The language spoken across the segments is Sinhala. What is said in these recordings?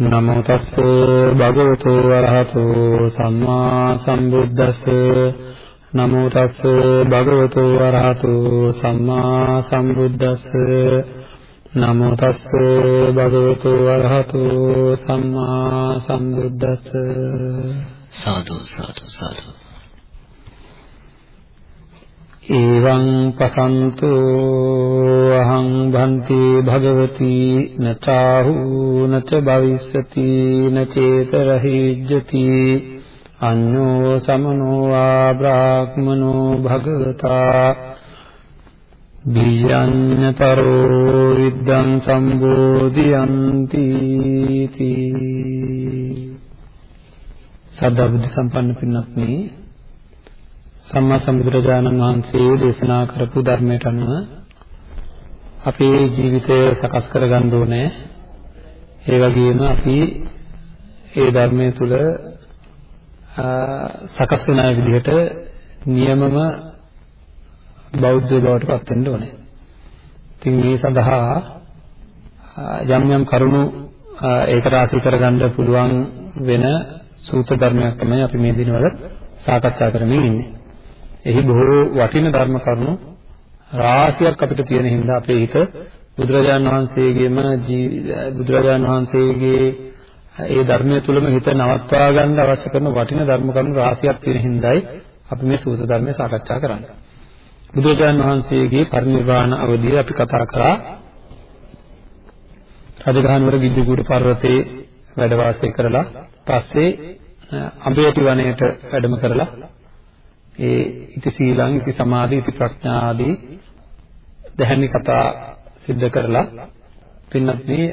නමෝ තස්ස භගවතු වරහතෝ සම්මා සම්බුද්දස්ස. නමෝ තස්ස භගවතු වරහතෝ සම්මා සම්බුද්දස්ස. නමෝ තස්ස භගවතු වරහතෝ සම්මා සම්බුද්දස්ස. සාදු සාදු සාදු. එවං පසන්තු අහං භන්ති භගවති නචාහු නච භවිස්සති නචේතරහිජ්ජති අඤ්ඤෝ සමනෝ වා බ්‍රාහ්මනෝ භගවතා බියඤ්ඤතරෝ විද්දං සම්බෝධියන්ති සදා බුද්ධ සම්පන්න පින්වත්නි සම්මා සම්බුදුරජාණන් වහන්සේ දේශනා කරපු ධර්මයට අනුව අපේ ජීවිතය සකස් කරගන්න ඕනේ. ඒ වගේම අපි ඒ ධර්මයේ තුල සකස් වෙන අය විදිහට නියමම බෞද්ධ බවට පත් වෙන්න ඕනේ. ඉතින් මේ සඳහා යම් යම් කරුණු ඒක රාශී කරගන්න පුළුවන් වෙන සූත්‍ර ධර්මයක් තමයි අපි මේ දිනවල සාකච්ඡා කරමින් ඉන්නේ. එහි බොහෝ වටින ධර්ම කරුණු රාශියක් අපිට තියෙන හින්දා අපේ හිත බුදුරජාණන් වහන්සේගේම බුදුරජාණන් වහන්සේගේ ඒ ධර්මයේ තුලම හිත නවත්වා ගන්න අවශ්‍ය කරන වටින ධර්ම කරුණු රාශියක් තියෙන හින්දායි අපි මේ සූත්‍ර ධර්මය සාකච්ඡා කරන්නේ. බුදුරජාණන් වහන්සේගේ පරිනිර්වාණ අවධිය අපි කතා කරා රජගහනුවර ගිජ්ජකූට පර්වතයේ වැඩ වාසය කරලා පස්සේ අඹයටි වනයේට වැඩම කරලා ඒ ඉති සීලං ඉති සමාධි ඉති ප්‍රඥා ආදී දැහැමි කතා සිද්ධ කරලා පින්නත් මේ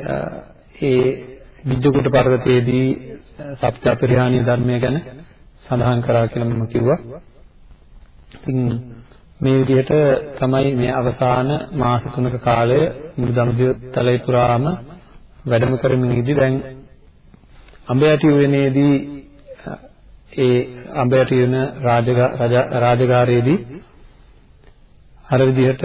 ඒ විජ්ජුකුට පර්වතයේදී සත්‍ය පරිහානිය ධර්මය ගැන සඳහන් කරා කියලා මම කිව්වා. ඉතින් මේ විදිහට තමයි මේ අවසාන මාස තුනක කාලය මුළු දඹදිව තලයේ පුරාම වැඩම කරමින් ඉදි දැන් අඹයටි උයනේදී ඒ අඹයට යන රාජකාරියේදී අර විදිහට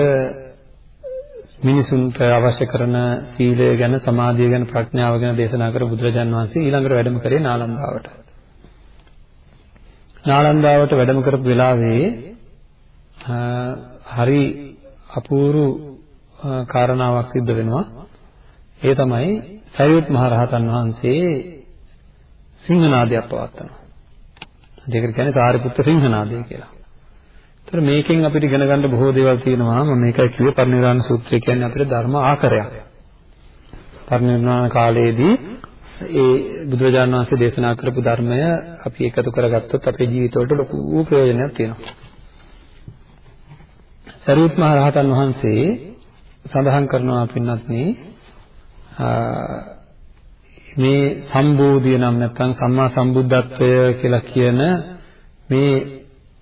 මිනිසුන්ට අවශ්‍ය කරන සීලය ගැන සමාධිය ගැන ප්‍රඥාව ගැන දේශනා කර බුදුරජාන් වහන්සේ ඊළඟට වැඩම කරේ නාලන්දාවට. නාලන්දාවට වැඩම කරපු වෙලාවේ හරි අපූර්ව කාරණාවක් සිද්ධ වෙනවා. ඒ තමයි සරියුත් මහ රහතන් වහන්සේ සිංහනාදයක් පවත්වනවා. ඒකට කියන්නේ සාරිපුත්‍ර සිංහනාදය කියලා. ඒතර මේකෙන් අපිට ඉගෙන ගන්න බොහෝ දේවල් තියෙනවා. මම මේකයි කිව්වේ පරිනිර්වාණ සූත්‍රය කියන්නේ අපිට ධර්ම ආකරයක්. පරිනිර්වාණ කාලයේදී ඒ බුදුරජාණන් වහන්සේ දේශනා කරපු ධර්මය අපි එකතු කරගත්තොත් අපේ ජීවිතවලට ලොකු ප්‍රයෝජනයක් තියෙනවා. සරියුත් මහ රහතන් වහන්සේ සඳහන් කරනවා පින්වත්නි මේ සම්බෝධිය නම් නැත්නම් සම්මා සම්බුද්ධත්වය කියලා කියන මේ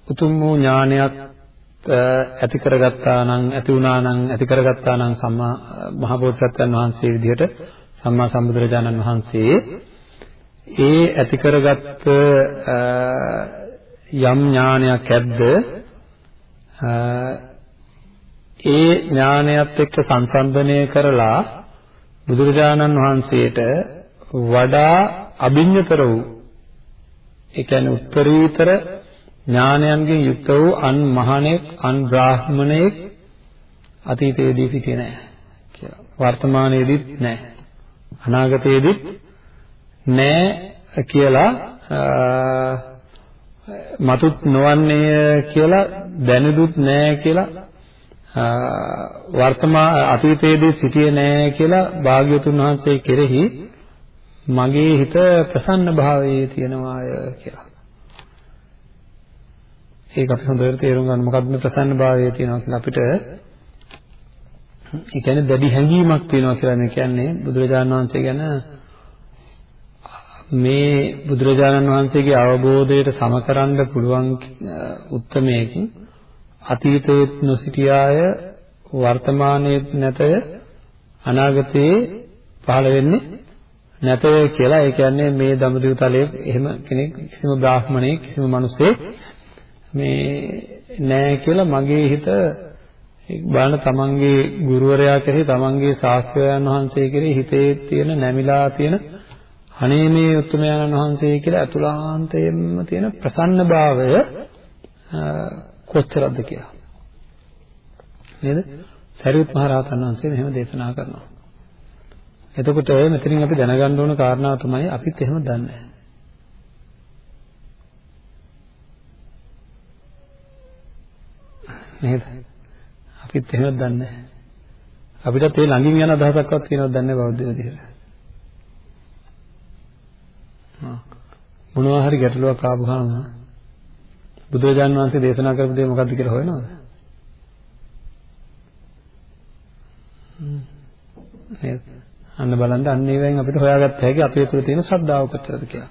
උතුම් වූ ඥානයක් ඇති කරගත්තා නම් ඇති වුණා නම් ඇති කරගත්තා නම් සම්මා මහ බෝධිසත්වයන් වහන්සේ විදිහට සම්මා සම්බුදුරජාණන් වහන්සේ ඒ ඇති කරගත්ත යම් ඥානයක් ඇද්ද ඒ ඥානයත් එක්ක සංසන්දනය කරලා බුදුරජාණන් වහන්සේට වඩා අභිඤ්ඤතර වූ ඒ කියන්නේ උත්තරීතර ඥානයන්ගෙන් යුක්ත වූ අන් මහණෙක් අන් බ්‍රාහ්මණයෙක් අතීතයේදී සිටියේ නැහැ කියලා. වර්තමානයේදීත් නැහැ. අනාගතයේදීත් නැහැ කියලා මතුත් නොවන්නේ කියලා දැනුදුත් නැහැ කියලා වර්තමාන අතීතයේදී සිටියේ නැහැ කියලා භාග්‍යතුන් වහන්සේ කෙරෙහි මගේ හිත ප්‍රසන්න භාවයේ තියෙනවාය කියලා. ඒක අපි හොඳට තේරුම් ගන්න මොකක්ද මේ ප්‍රසන්න භාවයේ තියෙනවා කියලා අපිට ඒ කියන්නේ දැඩි හැඟීමක් තියෙනවා කියලා මේ කියන්නේ බුදුරජාණන් වහන්සේ ගැන මේ බුදුරජාණන් වහන්සේගේ අවබෝධයට සමකරන්න පුළුවන් උත්මයෙක් අතීතයේ නොසිටියාය වර්තමානයේ නැතය අනාගතයේ පහළ වෙන්නේ නැතය කියලා ඒ කියන්නේ මේ දඹදිව තලයේ එහෙම කෙනෙක් කිසිම බ්‍රාහ්මණයෙක් කිසිම මිනිසෙක් මේ නෑ කියලා මගේ හිත බලන තමන්ගේ ගුරුවරයා කෙරෙහි තමන්ගේ ශාස්ත්‍රයන් වහන්සේ කෙරෙහි හිතේ තියෙන නැමිලා තියෙන අනේ මේ උත්තරමයන් වහන්සේ කියලා අතුලාන්තයෙන්ම තියෙන ප්‍රසන්න භාවය කොච්චරද කියලා. නේද? සරියුත් මහ රහතන් වහන්සේ මෙහෙම දේශනා කරනවා. එතකොට මෙතනින් අපි දැනගන්න ඕන කාරණාව තමයි අපිත් එහෙම දන්නේ නේද? අපිත් එහෙම දන්නේ අපිටත් ඒ ළඟින් යන අදහසක්වත් තියෙනවද දන්නේ බෞද්ධ විදිහට. මොනවා හරි ගැටලුවක් ආවම බුදුරජාණන් වහන්සේ දේශනා කරපු දේ මොකක්ද කියලා හොයනවද? නේද? අන්න බලන්න අන්න ඒවෙන් අපිට හොයාගත්ත හැකි අපේ තුළ තියෙන ශ්‍රද්ධාව කොච්චරද කියලා.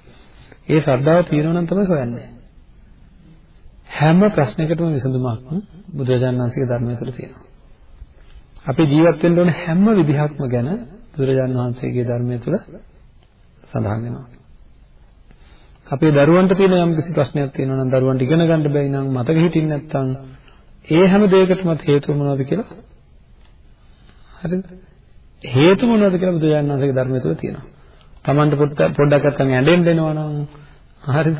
ඒ ශ්‍රද්ධාව තියෙනවා නම් තමයි හොයන්නේ. හැම ප්‍රශ්නයකටම විසඳුමක් බුදුරජාණන් වහන්සේගේ ධර්මය තුළ තියෙනවා. අපි ජීවත් වෙන්න ඕන හැම විදිහක්ම ගැන බුදුරජාණන් වහන්සේගේ ධර්මය තුළ සඳහන් වෙනවා. අපේ දරුවන්ට තියෙන යම් කිසි ප්‍රශ්නයක් තියෙනවා නම් දරුවන්ට ඉගෙන ගන්න බැයි නම් මතක හිටින්නේ නැත්නම් ඒ හැම දෙයකටම හේතුව මොනවද කියලා හරිද? හේතු මොනවද කියලා බුදුරජාණන් වහන්සේගේ ධර්මය තුළ තියෙනවා. Tamanට පොඩ්ඩක් නැත්නම් ඇඬෙන්න එනවා නම් හරිද?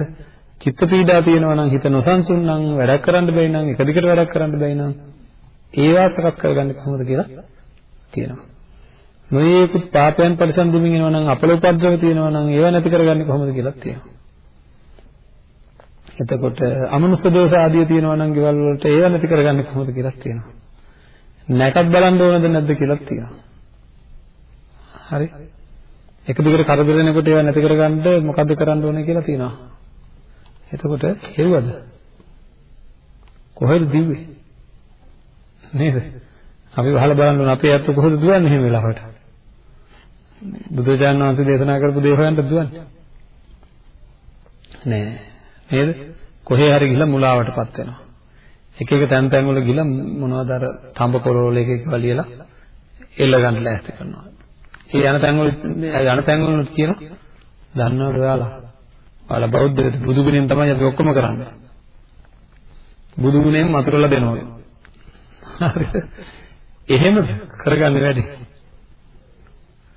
චිත්ත පීඩා තියෙනවා නම් හිත නොසන්සුන් නම් වැඩක් කරන්න බැයි නම් එක දිගට වැඩක් කරන්න බැයි නම් ඒවා සකස් කරගන්නේ කොහොමද කියලා තියෙනවා. නොයේකුත් පාපයන් පරිසම් දෙමින් එනවා නම් අපල උපද්‍රව තියෙනවා නම් ඒවා නැති කරගන්නේ කොහොමද කියලා තියෙනවා. එතකොට අමනුෂ්‍ය දෝෂ ආදිය තියෙනවා නම් ගෙවල් වලට ඒවා නැති කරගන්නේ කොහොමද කියලා තියෙනවා. නැකත් බලන්න ඕනද නැද්ද කියලා තියෙනවා. හරි. එක දිගට කරදර දෙනකොට ඒවා නැති කරගන්න මොකද්ද කරන්න ඕනේ කියලා තියෙනවා. එතකොට හෙව්වද කොහෙද දිව්වේ? නේද? අපි වහලා බලන්න ඕන. අපේ අත්ත කොහොමද දුවන්නේ එහෙම වෙලාවට? බුදුජානක වහන්සේ දේශනා කරපු දේ හොයන්න දුවන්නේ. නෑ. නේද? කොහේ හරි ගිහලා මුලාවටපත් වෙනවා. එක එක තැන් තැන් වල ගිහලා මොනවද අර තඹ පොළොවල එක එක වලියලා එල්ල ගන්න ලෑස්ති කරනවා. ඒ යන තැන් වල යන තැන් වල කියනවා දන්නවද ඔයාලා? ඔයාලා බෞද්ධයද බුදු ගුණෙන් තමයි අපි ඔක්කොම කරන්නේ. බුදු ගුණෙන් මතුරලා දෙනවා. හරිද? එහෙමද කරගන්න වැඩි?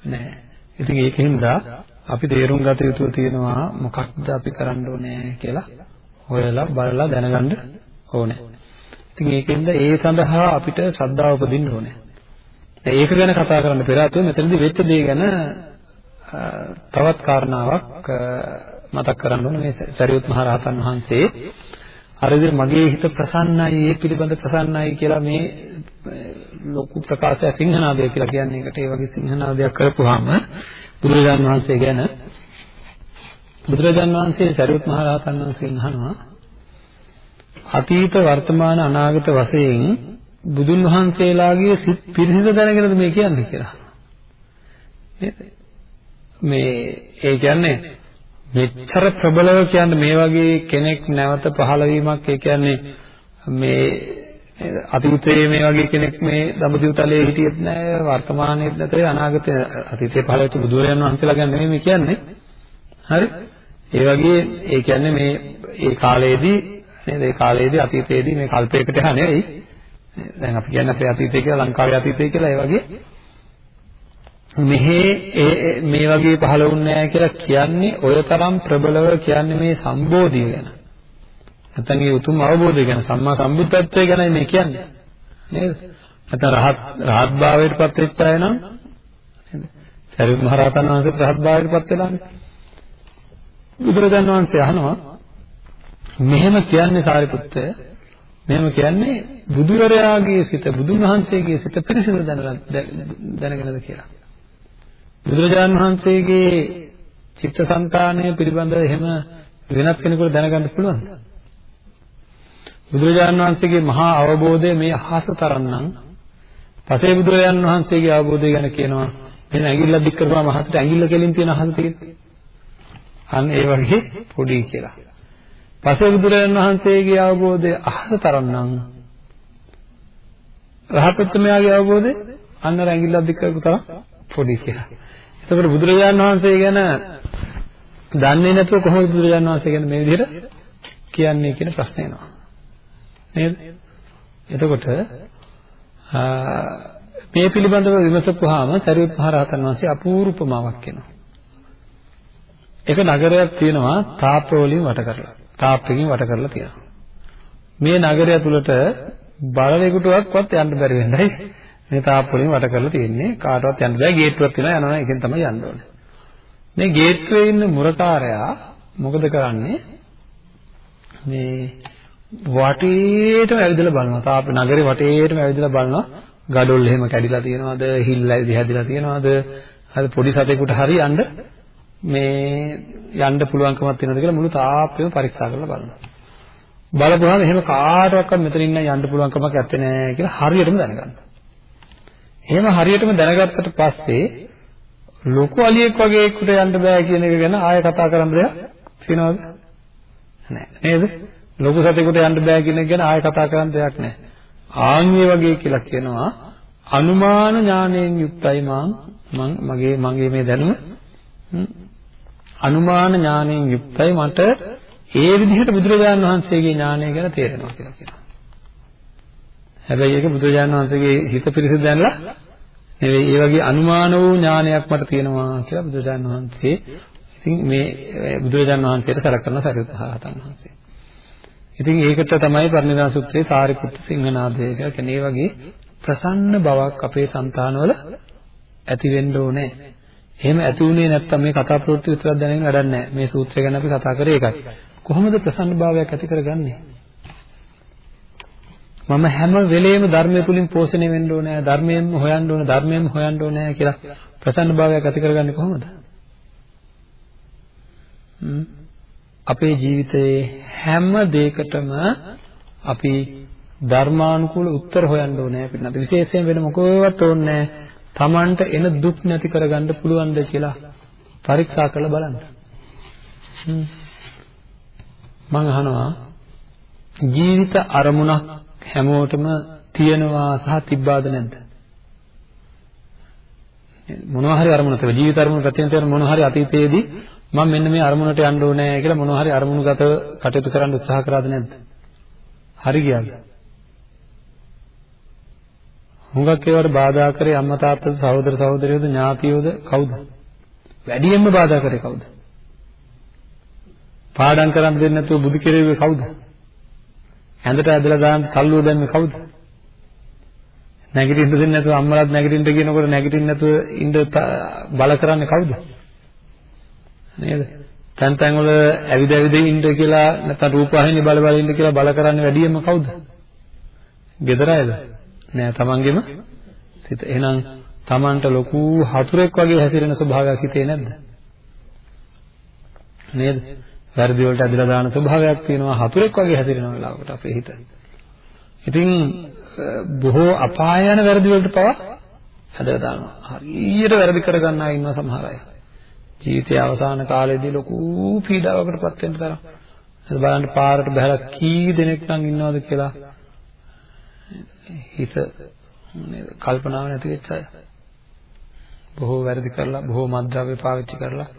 නෑ. ඉතින් ඒකෙන්ද අපි තේරුම් ගත යුතු තියෙනවා මොකක්ද අපි කරන්න ඕනේ කියලා හොයලා බලලා දැනගන්න ඕනේ. ඉතින් ඒකෙන්ද ඒ සඳහා අපිට ශ්‍රද්ධාව උපදින්න ඕනේ. ඒක ගැන කතා කරන්න පෙර ආතුව මෙතනදී වෙච්ච දේ ගැන තවත් කාරණාවක් මතක් කරන්න ඕනේ මේ සරියුත් මහ රහතන් වහන්සේ. අර විදිහට මගේ හිත ප්‍රසන්නයි ඒ පිළිබඳ ප්‍රසන්නයි කියලා මේ ලොකු ප්‍රකාශයක් සිංහනාදය කියලා කියන්නේ. ඒකට ඒ වගේ සිංහනාදයක් කරපුවාම බුදුරජාණන් වහන්සේ ගැන බුදුරජාණන් වහන්සේ සරියුත් මහ රහතන් වහන්සේගෙන් අහනවා අතීත වර්තමාන අනාගත වශයෙන් බුදුන් වහන්සේලාගේ සිත් පිරිසිදු දැනගෙනද මේ කියන්නේ කියලා. නේද? මේ ඒ කියන්නේ මෙච්චර ප්‍රබලව කියන්නේ මේ වගේ කෙනෙක් නැවත පහළ වීමක් ඒ කියන්නේ මේ අතීතයේ මේ වගේ කෙනෙක් මේ දඹදිව තලයේ හිටියෙත් නැහැ වර්තමානයේත් නැතේ අනාගතයේ අතීතයේ පහළ වෙච්ච බුදුරයන් වහන්සේලා ගැන නෙමෙයි මේ කියන්නේ. හරි? ඒ වගේ ඒ කියන්නේ මේ ඒ කාලයේදී නේද ඒ කාලයේදී අතීතයේදී මේ කල්පයකට යහ නෙවෙයි දැන් අපි කියන්නේ අපේ අතීතය කියලා ලංකාවේ අතීතය කියලා ඒ වගේ මෙහි මේ වගේ පහළ වුණේ නැහැ කියලා කියන්නේ ඔය තරම් ප්‍රබලව කියන්නේ මේ සම්බෝධිය ගැන. නැත්නම් ඒ උතුම් අවබෝධය ගැන සම්මා සම්බුද්ධත්වය ගැනයි මේ කියන්නේ. නේද? නැත්නම් රහත් රහත් භාවයට පත් වෙච්ච අය නම් නේද? සරියුත් මහ රහතන් වහන්සේ රහත් භාවයට පත් වෙලානේ. බුදුරජාණන් වහන්සේ අහනවා මෙහෙම කියන්නේ සාරිපුත්‍රය මෙහෙම කියන්නේ බුදුරයාගේ සිත බුදුන් වහන්සේගේ සිත පිරිසිදු දැනගෙනද කියලා. බුදුරජාණන් වහන්සේගේ චිත්තසංතානය පිළිබඳව එහෙම වෙනත් කෙනෙකුට දැනගන්න පුළුවන්ද? බුදුරජාණන් වහන්සේගේ මහා අවබෝධය මේ අහස තරන්නම් පසේ බුදුරජාණන් වහන්සේගේ අවබෝධය ගැන කියනවා එහෙනම් ඇඟිල්ල දික් කරපුවාම අහසට ඇඟිල්ල කෙලින් තියෙන අහස තියෙන්නේ අන්න ඒ වගේ පොඩි කියලා. පසේ බුදුරජාණන් වහන්සේගේ අවබෝධය අහස තරම් නම් රහතත්වයාගේ අවබෝධය අන්න රැඟිල්ලක් දික් කරපු තරම් පොඩි කියලා. එතකොට බුදුරජාණන් වහන්සේ ගැන දන්නේ නැතුව කොහොමද බුදුරජාණන් වහන්සේ ගැන මේ විදිහට කියන්නේ කියන ප්‍රශ්නේ එනවා. නේද? එතකොට මේ පිළිබඳව විමසපුවාම සරියුත් මහ රහතන් වහන්සේ අපූර්ව උපමාවක් කියනවා. එක නගරයක් තියෙනවා තාප්ප වලින් වට කරලා. තාප්පකින් වට කරලා තියෙනවා. මේ නගරය තුලට බලවෙකුටවත් යන්න බැරි වෙන්නයි මේ තාප්ප වලින් වට කරලා තියෙන්නේ. කාටවත් යන්න බෑ. ගේට්ටුවක් තියෙනවා යනවා එකෙන් තමයි යන්න ඕනේ. මේ ගේට්ටුවේ ඉන්න මුරකාරයා මොකද කරන්නේ? මේ වටේටම ඇවිදලා බලනවා. තාප්ප නගරේ වටේටම ඇවිදලා බලනවා. gadol එහෙම කැඩිලා තියෙනවද? හිල් ඇවිදි හැදිලා තියෙනවද? හරි පොඩි සතෙකුට හරි යන්න මේ යන්න පුළුවන්කමක් තියෙනවද කියලා මුළු තාප්පෙම පරීක්ෂා කරලා බලනවා. බලපුවාම එහෙම කාටවත් මෙතන ඉන්න යන්න පුළුවන්කමක් නැත්තේ නෑ කියලා හරියටම දැනගන්නවා. එහෙම හරියටම දැනගත්තට පස්සේ ලොකු අලියෙක් වගේ එක්කට යන්න බෑ කියන එක ගැන ආයෙ කතා කරන්න දෙයක් තියෙනවද? නෑ නේද? ලොකු සතෙකුට යන්න බෑ කියන එක ගැන ආයෙ කතා කරන්න දෙයක් නෑ. ආන්‍ය වගේ කියලා කියනවා අනුමාන ඥාණයෙන් යුක්තයි මං මගේ මගේ මේ දැනුම අනුමාන ඥාණයෙන් යුක්තයි මට ඒ විදිහට බුදුරජාණන් වහන්සේගේ ඥාණය ගැන තේරෙනවා කියලා කියනවා. හැබැයි ඒක බුදුරජාණන් වහන්සේගේ හිත පිරිසිදු දැනලා නෙවෙයි ඒ වගේ අනුමාන වූ ඥානයක් මට තියෙනවා කියලා බුදුරජාණන් වහන්සේ ඉතින් මේ බුදුරජාණන් වහන්සේට සලකන සරියුත් හරහතන් වහන්සේ. ඉතින් ඒකට තමයි පරිණිරාණ සූත්‍රයේ සාරිපුත්ත සිංහනාදය කියලා කියන්නේ වගේ ප්‍රසන්න බවක් අපේ సంతානවල ඇති වෙන්න ඕනේ. එහෙම ඇති වුණේ නැත්නම් මේ කතා ප්‍රවෘත්ති විතරක් දැනගෙන වැඩක් නැහැ. මේ සූත්‍රය ගැන අපි කතා කරේ ඒකයි. කොහොමද ප්‍රසන්න භාවයක් ඇති කරගන්නේ? මම හැම වෙලෙම ධර්මය තුලින් පෝෂණය වෙන්න ඕනේ, ධර්මයෙන්ම හොයන්න ඕනේ, ධර්මයෙන්ම හොයන්න ඕනේ කියලා ප්‍රසන්න භාවයක් ඇති කරගන්නේ කොහොමද? අපේ ජීවිතයේ හැම දෙයකටම අපි ධර්මානුකූල උත්තර හොයන්න ඕනේ පිටනත් විශේෂයෙන් වෙන මොකවත් ඕනේ තමන්ට එන දුක් නැති කරගන්න පුළුවන්ද කියලා පරීක්ෂා කරලා බලන්න. මම අහනවා ජීවිත අරමුණක් හැමෝටම තියෙනවා සහ තිබ්බාද නැද්ද? මොනවා හරි අරමුණක් ජීවිත අරමුණ ප්‍රත්‍යන්තයෙන් මොනවා හරි අතීතයේදී මම මෙන්න මේ අරමුණට යන්න ඕනේ කියලා මොනවා හරි අරමුණුගත කටයුතු කරන්න උත්සාහ කරාද නැද්ද? හරි ගියාද? හුඟක් ඒවට බාධා කරේ අම්මා තාත්තද සහෝදර සහෝදරියෝද ඥාතියෝද කවුද? වැඩියෙන්ම බාධා කරේ කවුද? පාඩම් කරන් දෙන්නේ නැතුව බුදු කෙරෙව්වේ කවුද? ඇඳට ඇදලා දාන්න තල්ලුව දැම්මේ කවුද? නැගිටින්න දෙන්නේ නැතුව අම්මලාත් නැගිටින්න කියනකොට නැගිටින්න නැතුව ඉන්න බල කරන්නේ කවුද? නේද? තැන් තැන් වල ඇවිද ඇවිද ඉන්න කියලා නැත්නම් රූපවාහිනිය බල බල ඉන්න කියලා බල කරන්නේ වැඩියෙන්ම කවුද? ගෙදර අයද? නෑ තමන්ගෙම සිත. එහෙනම් තමන්ට ලොකු හතුරෙක් වගේ හැසිරෙන ස්වභාවයක් හිතේ නැද්ද? නේද? වැරදි වලට ඇදලා දාන ස්වභාවයක් තියෙනවා හතුරෙක් වගේ හැසිරෙන වෙලාවකට අපේ හිත. ඉතින් බොහෝ අපාය යන වැරදි වලට පවා ඇදලා දානවා. හරියට වැරදි කරගන්න අය ඉන්නවා සමහර අය. ජීවිතයේ අවසාන කාලයේදී ලොකු පීඩාවකටපත් වෙන්න තරම්. ඒක බලන්න පාරට බහලා කී දෙනෙක් නම් ඉන්නවද කියලා හිත නේද කල්පනාව නැති වෙච්ච අය. බොහෝ වැරදි කරලා බොහෝ මද්ද්‍රව්‍ය පාවිච්චි කරලා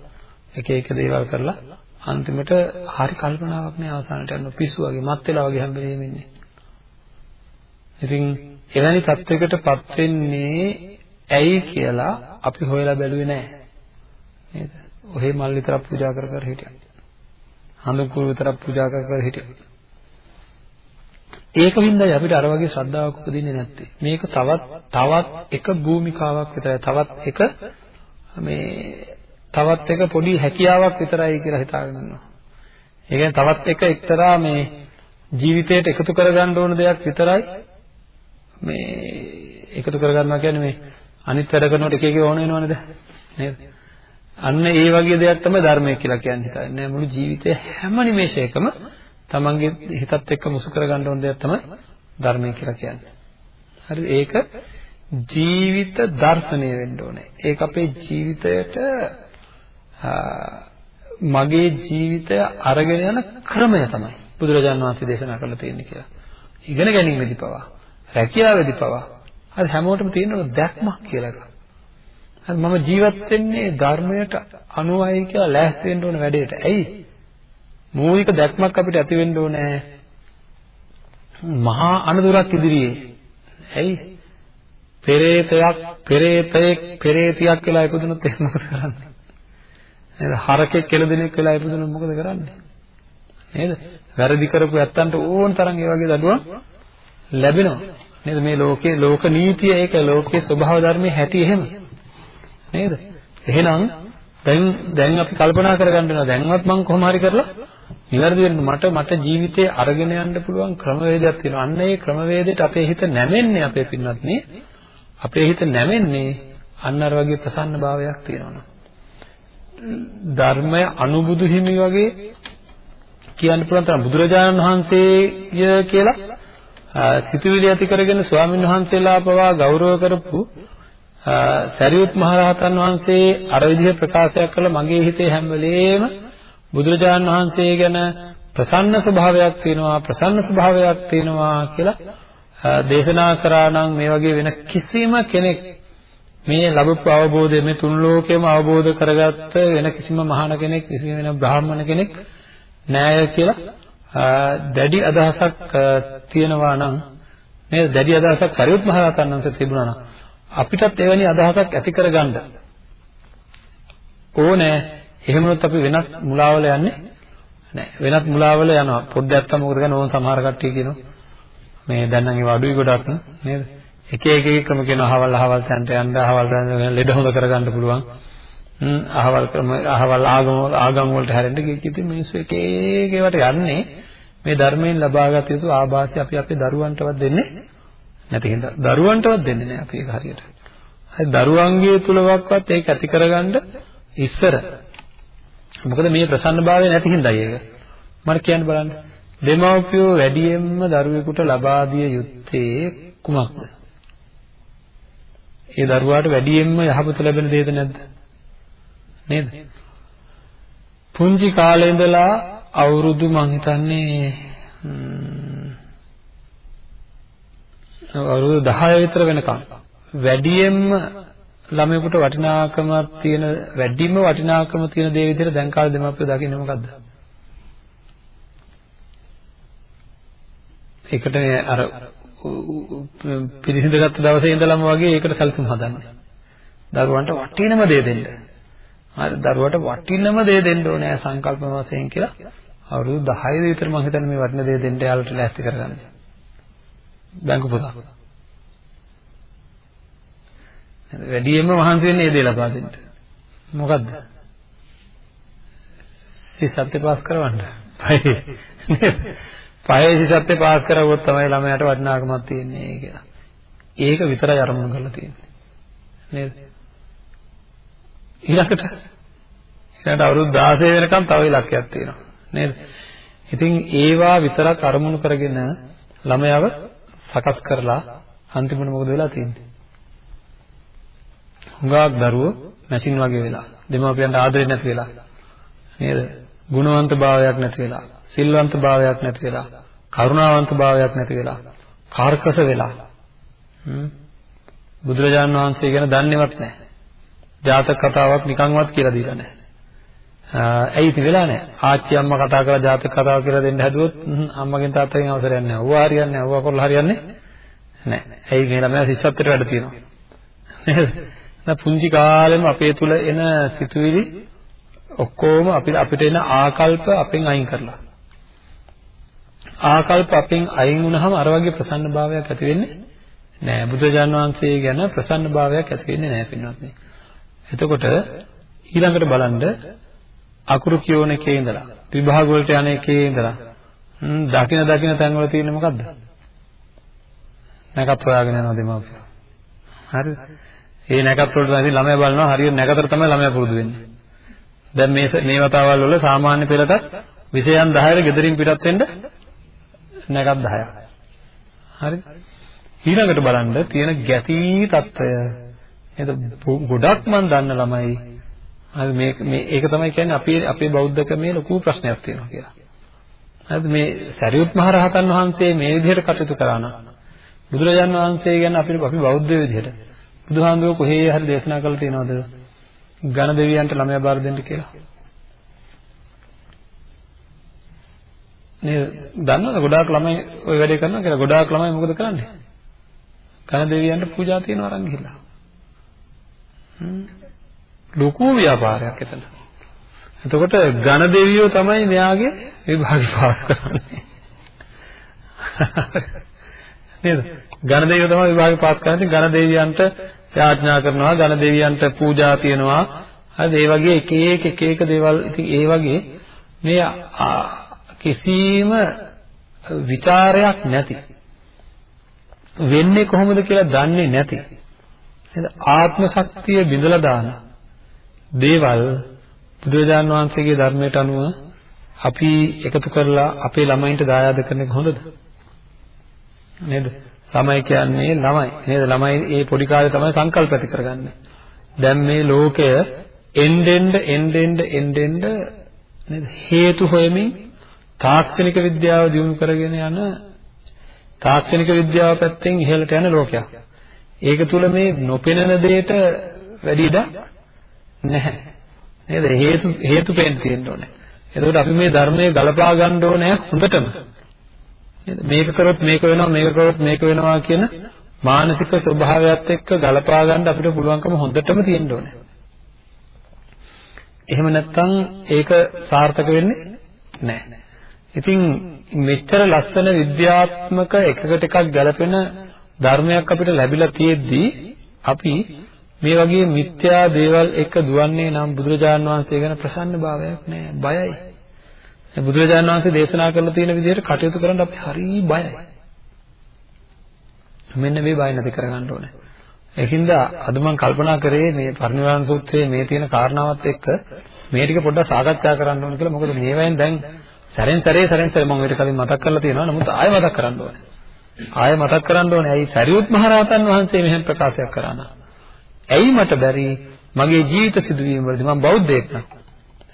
එක එක දේවල් කරලා අන්තිමට හරි කල්පනාවක් නෑ අවසානට යන පිස්සු වගේ මත් වෙලා වගේ හැම වෙලේම ඉන්නේ. ඉතින් එවැනි තත්වයකටපත් වෙන්නේ ඇයි කියලා අපි හොයලා බැලුවේ නෑ. නේද? ඔහේ මල් විතරක් පූජා කර කර හිටියා. හඳුන් කුරු විතරක් පූජා කර කර හිටියා. ඒකින්දයි අපිට අර වගේ ශ්‍රද්ධාවක් උපදින්නේ නැත්තේ. මේක තවත් තවත් එක භූමිකාවක් විතරයි. තවත් එක මේ තවත් එක පොඩි හැකියාවක් විතරයි කියලා හිතාගෙන ඉන්නවා. ඒ කියන්නේ තවත් එක එක්තරා මේ ජීවිතයට එකතු කරගන්න ඕන දෙයක් විතරයි මේ එකතු කරගන්නවා කියන්නේ මේ අනිත් වැඩ කරනකොට එක එක ඕන වෙනවනේද නේද? අන්න ඒ වගේ දෙයක් තමයි ධර්මය කියලා කියන්නේ හිතන්නේ. නෑ මුළු ජීවිතේ හැම නිමේෂයකම තමන්ගේ හිතත් එක්ක මුසු කරගන්න ඕන දෙයක් තමයි ධර්මය කියලා කියන්නේ. හරිද? ඒක ජීවිත දර්ශනය වෙන්න ඕනේ. ඒක අපේ ජීවිතයට මගේ ජීවිතය අරගෙන යන ක්‍රමය තමයි බුදුරජාණන් වහන්සේ දේශනා කරලා තියෙන්නේ කියලා. ඉගෙන ගැනීමෙදි පවා, රැකියාවේදී පවා හරි හැමෝටම තියෙන දැක්මක් කියලා එකක්. හරි මම ජීවත් වෙන්නේ ධර්මයට අනුවයි කියලා ලෑස්ති වෙන්න ඕන වැඩේට. ඇයි? මූලික දැක්මක් අපිට ඇති වෙන්න ඕනේ. මහා අනතුරක් ඉදිරියේ. ඇයි? පෙරේතයක්, පෙරේතයෙක්, පෙරේතියක් කියලා ඉපදුනොත් එහෙම මොකද කරන්නේ? නේද? හරකෙක් කෙල දෙනෙක් වෙලා ඉපදුනොත් මොකද කරන්නේ? නේද? වැරදි කරපු ඇත්තන්ට ඕන තරම් ඒ වගේ දඩුවම් ලැබෙනවා. නේද? මේ ලෝකේ ලෝක නීතිය ඒක ලෝකයේ ස්වභාව ධර්මයේ හැටි එහෙම. නේද? එහෙනම් දැන් දැන් අපි කල්පනා කරගන්න වෙනවා දැන්වත් මම කොහොම හරි කරලා නිවැරදි වෙන්න මට මට ජීවිතේ අරගෙන යන්න පුළුවන් ක්‍රමවේදයක් තියෙනවා. අන්න ඒ ක්‍රමවේදයට අපේ හිත නැමෙන්නේ අපේ පින්වත් නේ. අපේ හිත නැමෙන්නේ අන්න අර වගේ ප්‍රසන්න භාවයක් තියෙනවා. ධර්මය අනුබුදු හිමි වගේ කියන්න පුළුවන් තරම් බුදුරජාණන් වහන්සේය කියලා සිතුවිලි ඇති කරගෙන ස්වාමීන් වහන්සේලා පවා ගෞරව කරපු සරියුත් මහරහතන් වහන්සේ අර විදිහ ප්‍රකාශයක් කළා මගේ හිතේ හැම වෙලේම බුදුරජාණන් වහන්සේ ගැන ප්‍රසන්න ස්වභාවයක් තියෙනවා ප්‍රසන්න ස්වභාවයක් තියෙනවා කියලා දේශනා කරා නම් මේ වගේ වෙන කිසිම කෙනෙක් මේ ලැබපු අවබෝධය මේ තුන් ලෝකෙම අවබෝධ කරගත්ත වෙන කිසිම මහාන කෙනෙක් කිසිම වෙන බ්‍රාහ්මණ කෙනෙක් නෑය කියලා දැඩි අදහසක් තියෙනවා නම් නේද දැඩි අදහසක් කරියොත් මහරහතන් වහන්සේ තිබුණා නම් අපිටත් එවැනි අදහසක් ඇති කරගන්න ඕනේ. එහෙමනොත් අපි වෙනත් මුලාවල යන්නේ නෑ වෙනත් මුලාවල යනවා. පොඩ්ඩක් තමයි මොකද කියන්නේ ඕන සමහර කට්ටිය කියනවා. මේ දැන් නම් ඒව අඩුයි ගොඩක් නේද? එක එක එක ක්‍රම කියන අහවල් අහවල් තැනට යන්න අහවල් ලෙඩ හොඳ කරගන්න පුළුවන්. අහවල් ක්‍රම අහවල් ආගම ආගම් වලට හැරෙන්න ගිහින් ඉතින් මිනිස්සු එක එක ඒවාට යන්නේ. මේ ධර්මයෙන් ලබාගත යුතු ආభాසය අපි අපේ දරුවන්ටවත් දෙන්නේ නැති හින්දා. දරුවන්ටවත් දෙන්නේ නැහැ අපි ඒක හරියට. හරි දරුවන්ගේ තුලවක්වත් ඒක ඇති කරගන්න ඉස්සර මොකද මේ ප්‍රසන්නභාවය නැති හින්දායි ඒක. මම කියන්න බලන්න. දෙමව්පියෝ වැඩියෙන්ම දරුවෙකුට ලබා දිය යුත්තේ කුමක්ද? ඒ දරුවාට වැඩියෙන්ම යහපත ලැබෙන දෙයද නැද්ද? නේද? පුංචි කාලේ ඉඳලා අවුරුදු මං හිතන්නේ අවුරුදු 10 විතර වෙනකම් වැඩියෙන්ම ළමයෙකුට වටිනාකමක් තියෙන වැඩිම වටිනාකම තියෙන දේ විදිහට දැන් කාලේ දෙමාපියෝ දකින්නේ මොකද්ද? ඒකට අර පිළිසිඳ ගත්ත දවසේ ඉඳලම වගේ ඒකට සැලසුම් හදන්නේ. දරුවන්ට වටිනම දේ දෙන්න. හරි දරුවට වටිනම දේ දෙන්න ඕනේ සංකල්ප වශයෙන් කියලා අවුරුදු 10 විතර මම හිතන්නේ මේ වටින දේ දෙන්න යාළුවට ලෑස්ති කරගන්න. බැංකු පොත. වැඩියෙන්ම මහන්සි වෙන්නේ මේ දේ ලබා දෙන්න. මොකද්ද? සිසත්ත්‍ය පාස් කරවන්න. පහේ සිසත්ත්‍ය පාස් කරවුවොත් තමයි ළමයාට වටිනාකමක් තියෙන්නේ කියලා. ඒක විතරයි අරමුණු කරලා තියෙන්නේ. නේද? ඊළඟට ඊළඟට අවුරුදු 16 වෙනකම් තව ඉලක්කයක් තියෙනවා නේද? ඉතින් ඒවා විතරක් අරමුණු කරගෙන ළමයාව සකස් කරලා අන්තිමට මොකද වෙලා තියෙන්නේ? හුඟක් දරුවෝ මැෂින් වගේ වෙලා දෙමාපියන්ට ආදරේ නැති වෙලා නේද? ගුණවන්ත භාවයක් නැති වෙලා සිල්වන්ත භාවයක් නැති වෙලා කරුණාවන්ත භාවයක් නැති වෙලා කාර්කස වෙලා බුදුරජාන් වහන්සේ ගැන දන්නේවත් නැහැ ජාතක කතාවක් නිකන්වත් කියලා දීලා නැහැ. ඇයි ඉතින් වෙලා නැහැ. ආච්චි අම්මා කතා කරලා ජාතක කතාව කියලා දෙන්න හැදුවොත් අම්මගෙන් තාත්තගෙන් අවසරයක් නැහැ. ඌවා හරියන්නේ නැහැ. ඌවා කරලා හරියන්නේ නැහැ. ඇයි මේ ළමයා ශිෂ්‍යත්වයට වැඩ තියෙනවා. නේද? දැන් පුංචි කාලෙම අපේ තුල එන සිතුවිලි ඔක්කොම අපිට අපිට එන ආකල්ප අපෙන් අයින් කරලා. ආකල්ප අපෙන් අයින් වුණාම අර වගේ ප්‍රසන්න භාවයක් ඇති වෙන්නේ නෑ. බුදුජාන විශ්වයේ ගැන ප්‍රසන්න භාවයක් ඇති වෙන්නේ නෑ පින්වත්නි. එතකොට ඊළඟට බලන්න අකුරු කියවන එකේ ඉඳලා විභාග වලට යන එකේ ඉඳලා දකින දකින තැන් වල තියෙන්නේ මොකද්ද? නැකත් හොයාගෙන යනවා දෙමාපියෝ. හරිද? ඒ නැකත් වලට නැති ළමයා බලනවා හරියට නැකතර තමයි ළමයා පුරුදු වෙන්නේ. දැන් මේ මේ වතාවල් වල සාමාන්‍ය පෙළටත් විෂයන් 10ට gederin පිටත් වෙන්න නැකත් 10ක්. හරිද? ඊළඟට බලන්න තියෙන ගැටි తত্ত্বය. නේද? ගොඩක් මන් දන්න ළමයි. හරි මේ මේ ඒක තමයි කියන්නේ අපේ අපේ බෞද්ධකමේ ලොකු ප්‍රශ්නයක් තියෙනවා කියලා. හරිද? මේ සරියුත් මහ රහතන් වහන්සේ මේ විදිහට කටයුතු කරා නම් බුදුරජාන් වහන්සේ ගැන අපිට අපි බෞද්ධ විදිහට බුදුහාමුදුරුවෝ කොහේ හරි දේශනා කළා තියෙනවද? ඝන දෙවියන්ට ළමයා බාර දෙන්න කියලා. නේද? දන්නවද ගොඩාක් ළමයි ওই වැඩේ කරනවා කියලා. ගොඩාක් ළමයි මොකද කරන්නේ? ඝන දෙවියන්ට පූජා තියනවා අරන් ගිහිල්ලා. ලොකු ව්‍යාපාරයක් එතන. එතකොට ඝන දෙවියෝ තමයි මෙයාගේ විභාගය පාස් කරන්නේ. නේද? ඝන දෙවියෝ තමයි විභාගය පාස් කරන්නේ. ඝන දෙවියන්ට යාඥා කරනවා, ඝන දෙවියන්ට පූජා තියනවා. හරිද? ඒ වගේ එක එක එක එක දේවල් ඉතින් ඒ වගේ මේ කිසිම ਵਿਚාරයක් නැති වෙන්නේ කොහොමද කියලා දන්නේ නැති නේද ආත්ම ශක්තිය බිඳලා දාන දේවල් බුදුරජාන් වහන්සේගේ ධර්මයට අනුව අපි එකතු කරලා අපේ ළමයින්ට දායාද කරන එක හොඳද නේද ළමයි කියන්නේ ළමයි නේද ළමයි ඒ පොඩි කාලේ තමයි සංකල්ප ඇති කරගන්නේ දැන් මේ ලෝකය එන්ඩෙන්ඩ එන්ඩෙන්ඩ එන්ඩෙන්ඩ නේද හේතු හොයමින් තාක්ෂණික විද්‍යාව දියුණු කරගෙන යන තාක්ෂණික විද්‍යාව පැත්තෙන් ඉහළට යන ලෝකයක්. ඒක තුල මේ නොපෙනෙන දෙයට වැඩි ඉඩ නැහැ. නේද? හේතු හේතු පෙන්න තියෙන්න ඕනේ. එතකොට අපි මේ ධර්මයේ ගලපා ගන්න ඕනේ හොඳටම. නේද? මේක කරොත් මේක වෙනවා මේක කරොත් මේක වෙනවා කියන මානසික ස්වභාවයත් එක්ක ගලපා ගන්න අපිට පුළුවන්කම හොඳටම තියෙන්න ඕනේ. එහෙම නැත්නම් ඒක සාර්ථක වෙන්නේ නැහැ. ඉතින් මෙච්චර ලස්සන විද්‍යාත්මක එකකට එකක් ගැලපෙන ධර්මයක් අපිට ලැබිලා තියෙද්දී අපි මේ වගේ මිත්‍යා දේවල් එක දුවන්නේ නම් බුදුරජාන් වහන්සේ ගැන ප්‍රසන්න භාවයක් නෑ බයයි. බුදුරජාන් වහන්සේ දේශනා කරලා තියෙන විදිහට කටයුතු කරන්න අපි හරි බයයි. මෙන්න මේ බය නැති කරගන්න ඕනේ. ඒකින්ද අද මම කල්පනා කරේ මේ පරිනිර්වාණ සූත්‍රයේ මේ තියෙන කාරණාවත් එක්ක මේ ටික පොඩ්ඩක් සාකච්ඡා කරන්න ඕනේ කියලා. මොකද මේවෙන් දැන් සැරෙන් සැරේ සැරෙන් සැරේ මම ඊට කලින් මතක් කරලා තියෙනවා. නමුත් ආයෙ මතක් කරන්න ඕනේ. ආයෙ මතක් කරන්න ඕනේ. ඇයි සරියුත් මහරහතන් වහන්සේ මෙහෙම ප්‍රකාශයක් කරා නම්? ඇයි මට බැරි මගේ ජීවිත සිදුවීම් වලදී මම බෞද්ධයෙක් නම්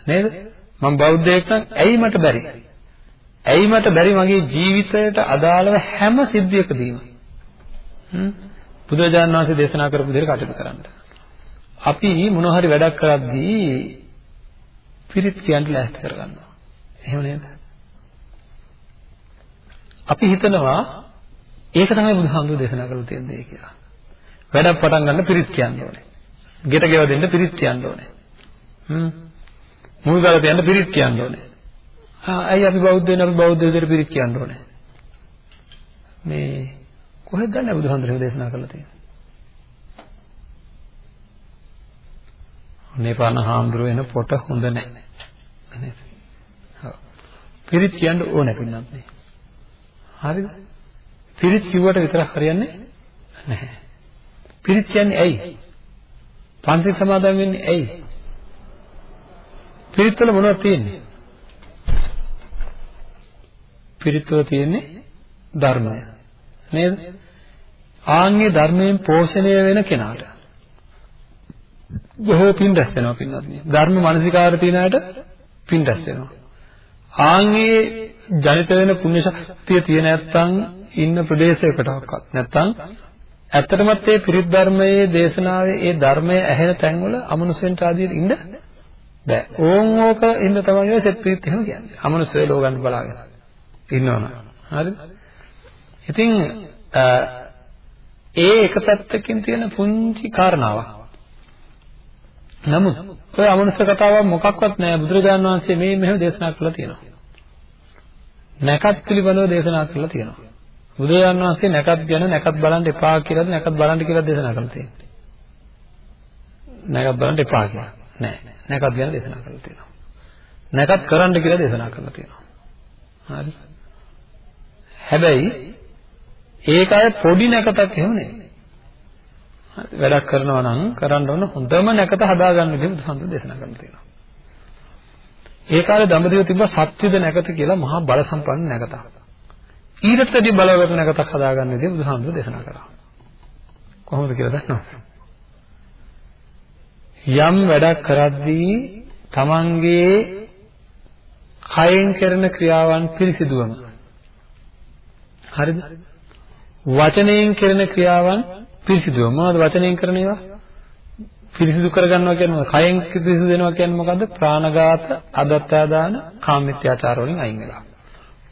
නේද? මම බෞද්ධයෙක් නම් ඇයි මට බැරි? ඇයි මට බැරි මගේ ජීවිතයට අදාළව හැම සිද්ධියකදීම හ්ම් බුදුරජාණන් වහන්සේ දේශනා කරපු විදිහට කටයුතු කරන්න. අපි මොන හරි වැඩක් කරද්දී පිරිත් කියන්න ලෑස්ති කරගන්නවා. එහෙම නේද? අපි හිතනවා ඒක තමයි බුදුහාමුදුරු දේශනා කරලා තියෙන දේ කියලා. වැඩක් පටන් ගන්න පිරිත් කියන්න ඕනේ. ගෙට ගෙව දෙන්න පිරිත් කියන්න ඕනේ. හ්ම්. මුල් ගාලා තියන්න පිරිත් කියන්න ඕනේ. ආ අයි අපි බෞද්ධ වෙන අපි බෞද්ධ විදිහට පිරිත් කියන්න ඕනේ. මේ කොහෙද දන්නේ බුදුහාමුදුරුවෝ දේශනා කරලා තියෙන්නේ? නේපාන හාමුදුරුවෝ එන පොට හොඳ නැහැ. නේද? පිරිත් කියන්න ඕනේ පින්නත් නේ. හරිද? පිරිත් කිව්වට විතරක් හරියන්නේ නැහැ. පිරිත් කියන්නේ ඇයි? පන්සිල් සමාදන් වෙන්නේ ඇයි? පිරිත් වල මොනවද තියෙන්නේ? පිරිත් වල තියෙන්නේ ධර්මය. නේද? ආන්ගේ ධර්මයෙන් පෝෂණය වෙන කෙනාට බොහෝ පින් රැස් වෙනවා පින්නත් නේ. ධර්ම මානසිකාර තියන අයට පින් රැස් වෙනවා. ආන්ගේ ජනිත වෙන පුණ්‍ය ශක්තිය තියෙන නැත්නම් ඉන්න ප්‍රදේශයකටවත් නැත්නම් ඇත්තටමත් මේ පිරිත් ධර්මයේ දේශනාවේ ඒ ධර්මය ඇහෙන තැන්වල අමනුෂ්‍යන්ට ආදී ඉන්න බෑ. ඕන් ඕක ඉන්න තමයි ඔය සෙත් පිරිත් එහෙම කියන්නේ. අමනුෂ්‍යය ලෝගන්න බලාගෙන ඉන්නවනම්. හරිද? ඉතින් ඒ එක පැත්තකින් තියෙන පුංචි කාරණාවක්. නමුත් ඔය අමනුෂ්‍ය කතාවක් මොකක්වත් නෑ බුදුරජාණන් වහන්සේ මේ මෙහෙම දේශනා කරලා තියෙනවා. නැකත් පිළිබඳව දේශනා කරලා තියෙනවා. බුදුරජාණන් වහන්සේ නැකත් ගැන නැකත් බලන්න එපා කියලාද නැකත් බලන්න කියලා දේශනා කරලා තියෙන්නේ. නැකත් බලන්න එපා කියලා. නෑ. නැකත් ගැන දේශනා කරලා තියෙනවා. නැකත් කරන්න කියලා දේශනා කරලා තියෙනවා. හරි. හැබැයි ඒක අය පොඩි නැකතක් එහෙම නෙවෙයි. වැඩක් කරනවා නම් කරන්න ඕන හොඳම නැකත හදාගන්න විදිහ බුදුසසුන දේශනා කරලා තියෙනවා. ඒ කාලේ දඹදිව තිබ්බ සත්‍යද නැකත කියලා මහා බල සම්පන්න නැකතක්. ඊටත් වැඩි බලවත් නැකතක් හදාගන්න විදිහ බුදුහාමුදුරුවෝ දේශනා කරා. කොහොමද කියලා දන්නවද? යම් වැඩක් කරද්දී තමන්ගේ කයෙන් කරන ක්‍රියාවන් පිරිසිදුවම. හරිද? වචනයෙන් කරන ක්‍රියාවන් පිරිසිදුවම. මොනවද වචනයෙන් කරන ඒවා? පිරිසිදු කරගන්නවා කියන්නේ කයෙන් පිරිසිදු වෙනවා කියන්නේ මොකද්ද? ප්‍රාණඝාත අදත්තාදාන කාමමිත්‍යාචාර වලින් අයින් වෙලා.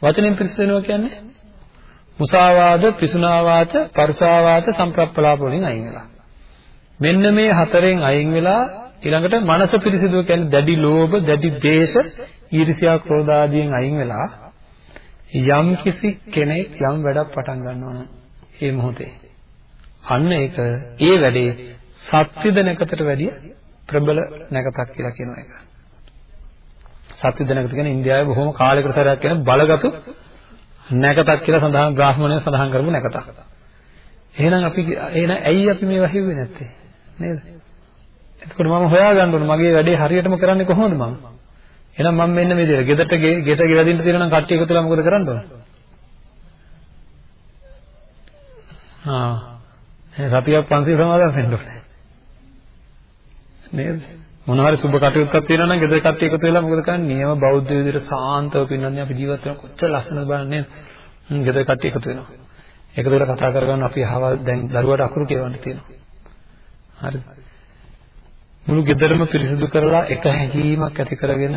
වචනෙන් පිරිසිදු වෙනවා කියන්නේ මුසාවාද පිසුනාවාච පරුසාවාච සම්ප්‍රප්පලාප වලින් අයින් වෙලා. මෙන්න මේ හතරෙන් අයින් වෙලා ඊළඟට මනස පිරිසිදුව කියන්නේ දැඩි ලෝභ, දැඩි ද්වේෂ, ඊර්ෂ්‍යා, ක්‍රෝධ ආදියෙන් අයින් වෙලා යම් කිසි කෙනෙක් යම් වැඩක් පටන් ගන්නවා නම් ඒ මොහොතේ අන්න ඒක ඒ වැඩේ සත්‍යද නැකතට වැඩිය ප්‍රබල නැකතක් කියලා කියන එක. සත්‍යද නැකත කියන්නේ ඉන්දියාවේ බොහොම කාලයකට සැරයක් කියන බලගතු නැකතක් කියලා සඳහන් බ්‍රාහ්මණය සඳහන් කරපු නැකතක්. එහෙනම් අපි එහෙනම් ඇයි අපි මේවා හිව්වේ නැත්තේ? නේද? එතකොට මම හොයාගන්න ඕන මගේ වැඩේ හරියටම කරන්නේ කොහොමද මම? එහෙනම් මම මෙන්න මේ විදිහට ගෙදරට ගෙට ගෙවදින්න තියෙනවා නම් කට්ටිය එකතු වෙලා මොකද කරන්න ඕන? ආ එහෙනම් සතියක් පන්සිල් සමාදන් වෙන්න ඕනේ. නේද? මොන හරි සුබ කටයුත්තක් තියෙනවා නම් ගෙදර කට්ටිය එකතු වෙලා මොකද කරන්නේ? නියම බෞද්ධ විදිහට සාන්තව පින්නන්නේ අපි ජීවත් වෙන කොච්චර ලස්සනද බලන්නේ. ගෙදර කට්ටිය එකතු වෙනවා. එකතු වෙලා කතා කරගන්න අපි අහවල් දැන් දරුවට අකුරු කියවන්න තියෙනවා. හරිද? මුළු ගෙදරම පිරිසිදු කරලා එක හැඟීමක් ඇති කරගෙන